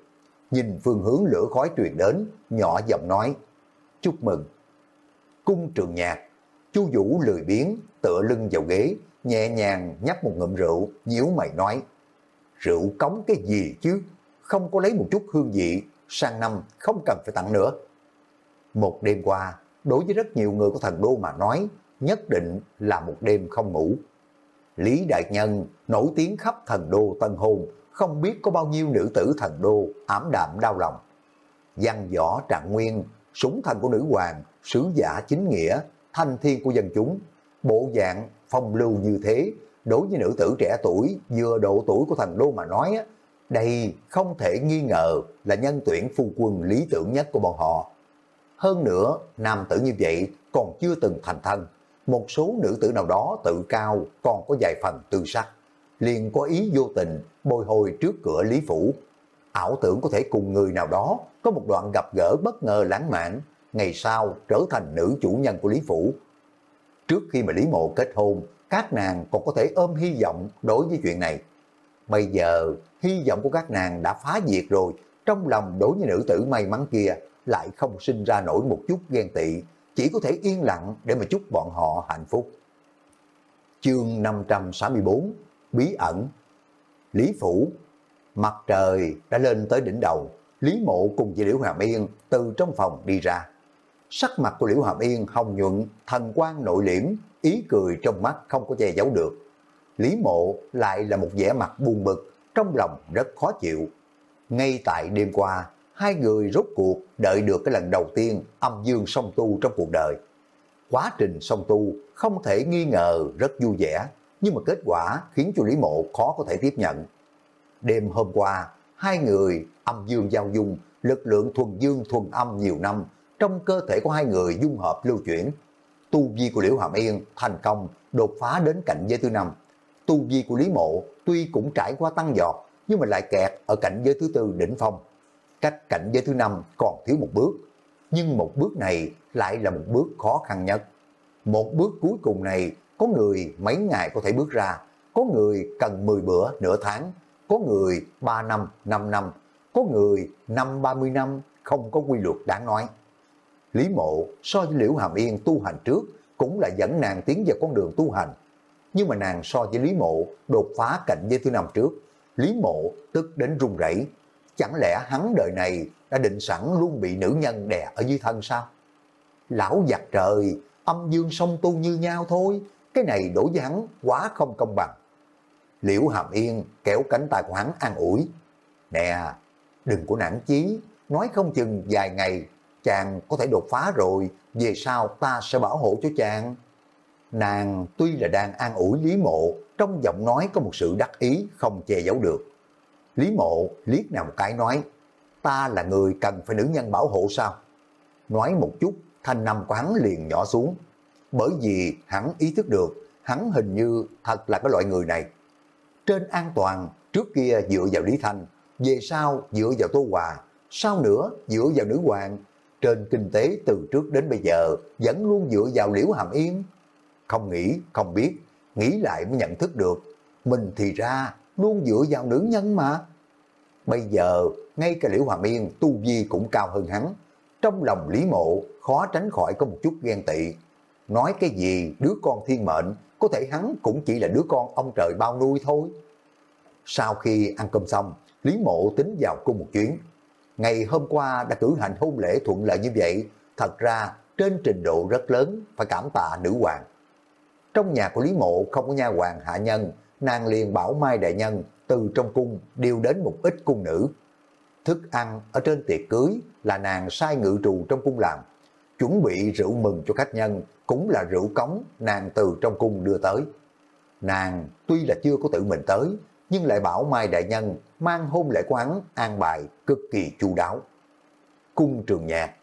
Nhìn phương hướng lửa khói truyền đến, nhỏ giọng nói, chúc mừng. Cung trường nhạc, chu Vũ lười biếng, tựa lưng vào ghế, nhẹ nhàng nhấp một ngụm rượu, nhíu mày nói, rượu cống cái gì chứ, không có lấy một chút hương vị, sang năm không cần phải tặng nữa. Một đêm qua, đối với rất nhiều người của thần đô mà nói, nhất định là một đêm không ngủ. Lý Đại Nhân nổi tiếng khắp thần đô tân hôn, không biết có bao nhiêu nữ tử thần đô ám đạm đau lòng. Văn võ trạng nguyên, súng thần của nữ hoàng, sứ giả chính nghĩa, thanh thiên của dân chúng, bộ dạng phong lưu như thế, đối với nữ tử trẻ tuổi vừa độ tuổi của thần đô mà nói, đây không thể nghi ngờ là nhân tuyển phu quân lý tưởng nhất của bọn họ. Hơn nữa, nam tử như vậy còn chưa từng thành thân. Một số nữ tử nào đó tự cao còn có vài phần tư sắc. Liền có ý vô tình bồi hồi trước cửa Lý Phủ. Ảo tưởng có thể cùng người nào đó có một đoạn gặp gỡ bất ngờ lãng mạn, ngày sau trở thành nữ chủ nhân của Lý Phủ. Trước khi mà Lý Mộ kết hôn, các nàng còn có thể ôm hy vọng đối với chuyện này. Bây giờ, hy vọng của các nàng đã phá diệt rồi, trong lòng đối với nữ tử may mắn kia lại không sinh ra nổi một chút ghen tị, chỉ có thể yên lặng để mà chúc bọn họ hạnh phúc. Chương 564 Bí ẩn Lý Phủ Mặt trời đã lên tới đỉnh đầu, Lý Mộ cùng với Liễu Hàm Yên từ trong phòng đi ra. Sắc mặt của Liễu Hàm Yên hồng nhuận, thần quan nội liễm, ý cười trong mắt không có che giấu được. Lý Mộ lại là một vẻ mặt buồn bực, trong lòng rất khó chịu. Ngay tại đêm qua, hai người rốt cuộc đợi được cái lần đầu tiên âm dương song tu trong cuộc đời. Quá trình song tu không thể nghi ngờ rất vui vẻ, nhưng mà kết quả khiến cho Lý Mộ khó có thể tiếp nhận. Đêm hôm qua, hai người âm dương giao dung, lực lượng thuần dương thuần âm nhiều năm, trong cơ thể của hai người dung hợp lưu chuyển. Tu vi của Liễu Hàm Yên thành công đột phá đến cảnh giới thứ năm. Tu vi của Lý Mộ tuy cũng trải qua tăng giọt, nhưng mà lại kẹt ở cảnh giới thứ tư đỉnh phong. Cách cảnh giới thứ năm còn thiếu một bước, nhưng một bước này lại là một bước khó khăn nhất. Một bước cuối cùng này có người mấy ngày có thể bước ra, có người cần 10 bữa, nửa tháng, có người 3 năm, 5 năm, có người năm 30 năm, không có quy luật đáng nói. Lý mộ so với Liễu Hàm Yên tu hành trước cũng là dẫn nàng tiến vào con đường tu hành. Nhưng mà nàng so với Lý mộ đột phá cảnh giới thứ năm trước, Lý mộ tức đến run rẩy Chẳng lẽ hắn đời này đã định sẵn luôn bị nữ nhân đè ở dưới thân sao? Lão giặc trời, âm dương song tu như nhau thôi, cái này đối với hắn quá không công bằng. Liễu Hàm Yên kéo cánh tay của hắn an ủi. Nè, đừng có nản chí, nói không chừng vài ngày chàng có thể đột phá rồi, về sau ta sẽ bảo hộ cho chàng. Nàng tuy là đang an ủi Lý Mộ, trong giọng nói có một sự đắc ý không che giấu được. Lý Mộ liếc nào một cái nói, ta là người cần phải nữ nhân bảo hộ sao? Nói một chút, thanh năm của hắn liền nhỏ xuống. Bởi vì hắn ý thức được, hắn hình như thật là cái loại người này. Trên an toàn, trước kia dựa vào Lý Thanh, về sau dựa vào Tô Hòa, sau nữa dựa vào nữ hoàng, trên kinh tế từ trước đến bây giờ vẫn luôn dựa vào Liễu Hàm Yên. Không nghĩ, không biết, nghĩ lại mới nhận thức được, mình thì ra luôn dựa vào nữ nhân mà. Bây giờ, ngay cả Liễu Hòa Miên tu vi cũng cao hơn hắn. Trong lòng Lý Mộ khó tránh khỏi có một chút ghen tị. Nói cái gì đứa con thiên mệnh, có thể hắn cũng chỉ là đứa con ông trời bao nuôi thôi. Sau khi ăn cơm xong, Lý Mộ tính vào cung một chuyến. Ngày hôm qua đã cử hành hôn lễ thuận lợi như vậy, thật ra trên trình độ rất lớn phải cảm tạ nữ hoàng. Trong nhà của Lý Mộ không có nha hoàng hạ nhân, nàng liền bảo Mai Đại Nhân từ trong cung điều đến một ít cung nữ. Thức ăn ở trên tiệc cưới là nàng sai ngự trù trong cung làm. Chuẩn bị rượu mừng cho khách nhân cũng là rượu cống nàng từ trong cung đưa tới. Nàng tuy là chưa có tự mình tới, nhưng lại bảo Mai Đại Nhân mang hôn lễ quán an bài cực kỳ chu đáo. Cung trường nhạc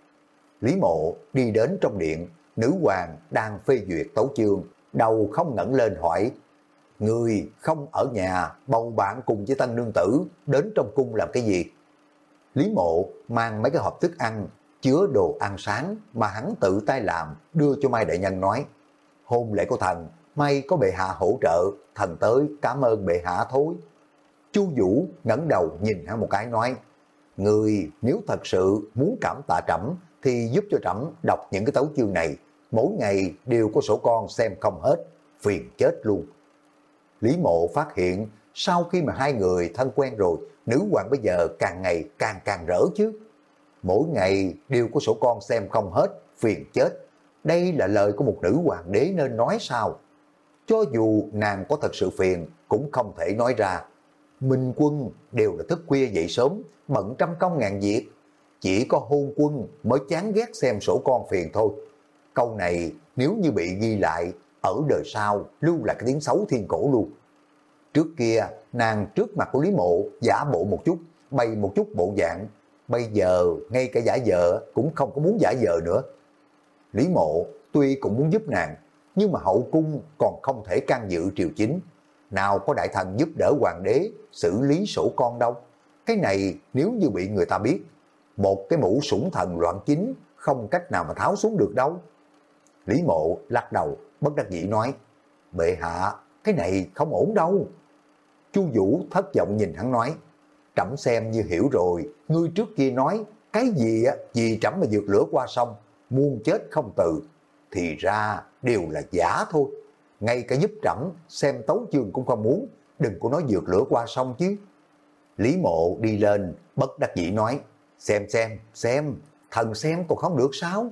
Lý Mộ đi đến trong điện, nữ hoàng đang phê duyệt tấu chương, đầu không ngẩng lên hỏi, Người không ở nhà, bầu bạn cùng với tân nương tử, đến trong cung làm cái gì? Lý Mộ mang mấy cái hộp thức ăn, chứa đồ ăn sáng mà hắn tự tay làm, đưa cho Mai Đại Nhân nói, hôn lễ của thần, may có bệ hạ hỗ trợ, thần tới cảm ơn bệ hạ thôi. Chu Vũ ngẩng đầu nhìn hắn một cái nói, Người nếu thật sự muốn cảm tạ trẫm thì giúp cho trẫm đọc những cái tấu chương này, mỗi ngày đều có sổ con xem không hết, phiền chết luôn. Lý Mộ phát hiện sau khi mà hai người thân quen rồi, nữ hoàng bây giờ càng ngày càng càng rỡ chứ. Mỗi ngày đều có sổ con xem không hết, phiền chết. Đây là lời của một nữ hoàng đế nên nói sao? Cho dù nàng có thật sự phiền, cũng không thể nói ra. Minh quân đều là thức khuya dậy sớm, bận trăm công ngàn việc. Chỉ có hôn quân mới chán ghét xem sổ con phiền thôi. Câu này nếu như bị ghi lại, ở đời sau lưu lại cái tiếng xấu thiên cổ luôn. Trước kia, nàng trước mặt của Lý Mộ giả bộ một chút, bày một chút bộ dạng. Bây giờ, ngay cả giả vợ cũng không có muốn giả vợ nữa. Lý Mộ tuy cũng muốn giúp nàng, nhưng mà hậu cung còn không thể can dự triều chính. Nào có đại thần giúp đỡ hoàng đế xử lý sổ con đâu. Cái này nếu như bị người ta biết, một cái mũ sủng thần loạn chính không cách nào mà tháo xuống được đâu. Lý mộ lắc đầu, bất đắc dĩ nói, bệ hạ, cái này không ổn đâu. Chu Vũ thất vọng nhìn hắn nói, trẫm xem như hiểu rồi, ngươi trước kia nói, cái gì á, vì trẫm mà vượt lửa qua sông, muôn chết không từ, thì ra đều là giả thôi. Ngay cả giúp trẫm xem tấu chương cũng không muốn, đừng có nói vượt lửa qua sông chứ. Lý mộ đi lên, bất đắc dĩ nói, xem xem, xem, thần xem còn không được sao?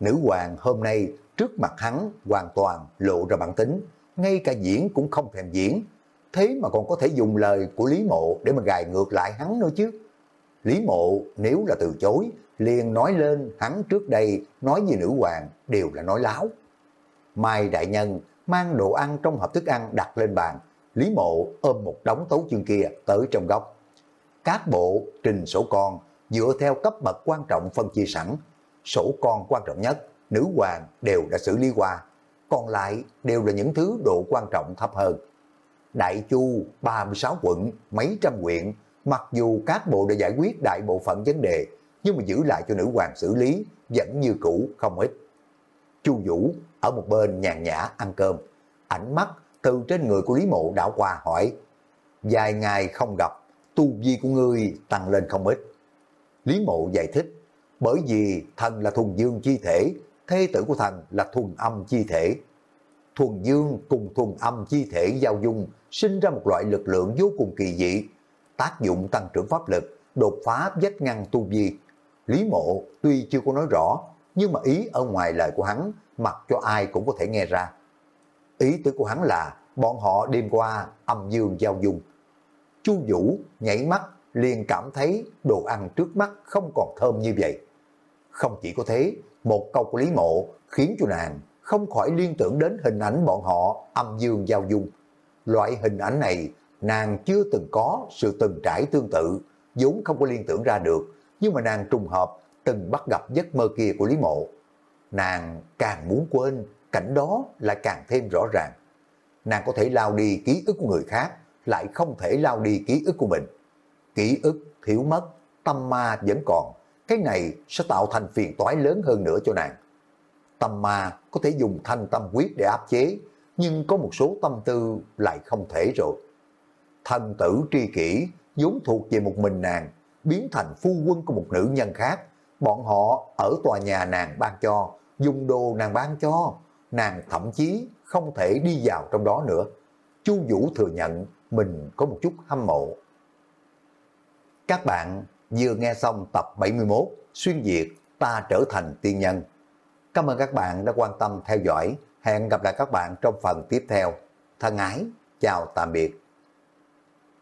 Nữ hoàng hôm nay trước mặt hắn hoàn toàn lộ ra bản tính, ngay cả diễn cũng không thèm diễn, thế mà còn có thể dùng lời của Lý Mộ để mà gài ngược lại hắn nữa chứ. Lý Mộ nếu là từ chối, liền nói lên hắn trước đây nói với nữ hoàng đều là nói láo. Mai Đại Nhân mang đồ ăn trong hộp thức ăn đặt lên bàn, Lý Mộ ôm một đống tấu chương kia tới trong góc. Các bộ trình sổ con dựa theo cấp bậc quan trọng phân chia sẵn, sổ con quan trọng nhất, nữ hoàng đều đã xử lý qua, còn lại đều là những thứ độ quan trọng thấp hơn. Đại Chu 36 quận, mấy trăm huyện, mặc dù các bộ đã giải quyết đại bộ phận vấn đề, nhưng mà giữ lại cho nữ hoàng xử lý vẫn như cũ không ít. Chu Vũ ở một bên nhàn nhã ăn cơm, ánh mắt từ trên người của Lý Mộ đảo qua hỏi, dài ngày không gặp, tu vi của ngươi tăng lên không ít. Lý Mộ giải thích, bởi vì thần là thuần dương chi thể, thê tử của thần là thuần âm chi thể. Thuần dương cùng thuần âm chi thể giao dung, sinh ra một loại lực lượng vô cùng kỳ dị, tác dụng tăng trưởng pháp lực, đột phá vách ngăn tu vi. Lý mộ tuy chưa có nói rõ, nhưng mà ý ở ngoài lời của hắn, mặc cho ai cũng có thể nghe ra. Ý tứ của hắn là bọn họ đêm qua âm dương giao dung. Chu Vũ nhảy mắt liền cảm thấy đồ ăn trước mắt không còn thơm như vậy. Không chỉ có thế, một câu của Lý Mộ khiến cho nàng không khỏi liên tưởng đến hình ảnh bọn họ âm dương giao dung. Loại hình ảnh này nàng chưa từng có sự từng trải tương tự, vốn không có liên tưởng ra được, nhưng mà nàng trùng hợp từng bắt gặp giấc mơ kia của Lý Mộ. Nàng càng muốn quên, cảnh đó lại càng thêm rõ ràng. Nàng có thể lao đi ký ức của người khác, lại không thể lao đi ký ức của mình. Ký ức thiếu mất, tâm ma vẫn còn, cái này sẽ tạo thành phiền toái lớn hơn nữa cho nàng. Tâm ma có thể dùng thanh tâm quyết để áp chế, nhưng có một số tâm tư lại không thể rồi. Thần tử tri kỷ vốn thuộc về một mình nàng, biến thành phu quân của một nữ nhân khác. Bọn họ ở tòa nhà nàng ban cho, dùng đồ nàng ban cho, nàng thậm chí không thể đi vào trong đó nữa. Chu Vũ thừa nhận mình có một chút hâm mộ. Các bạn vừa nghe xong tập 71 Xuyên Việt ta trở thành tiên nhân. Cảm ơn các bạn đã quan tâm theo dõi. Hẹn gặp lại các bạn trong phần tiếp theo. Thân ái, chào tạm biệt.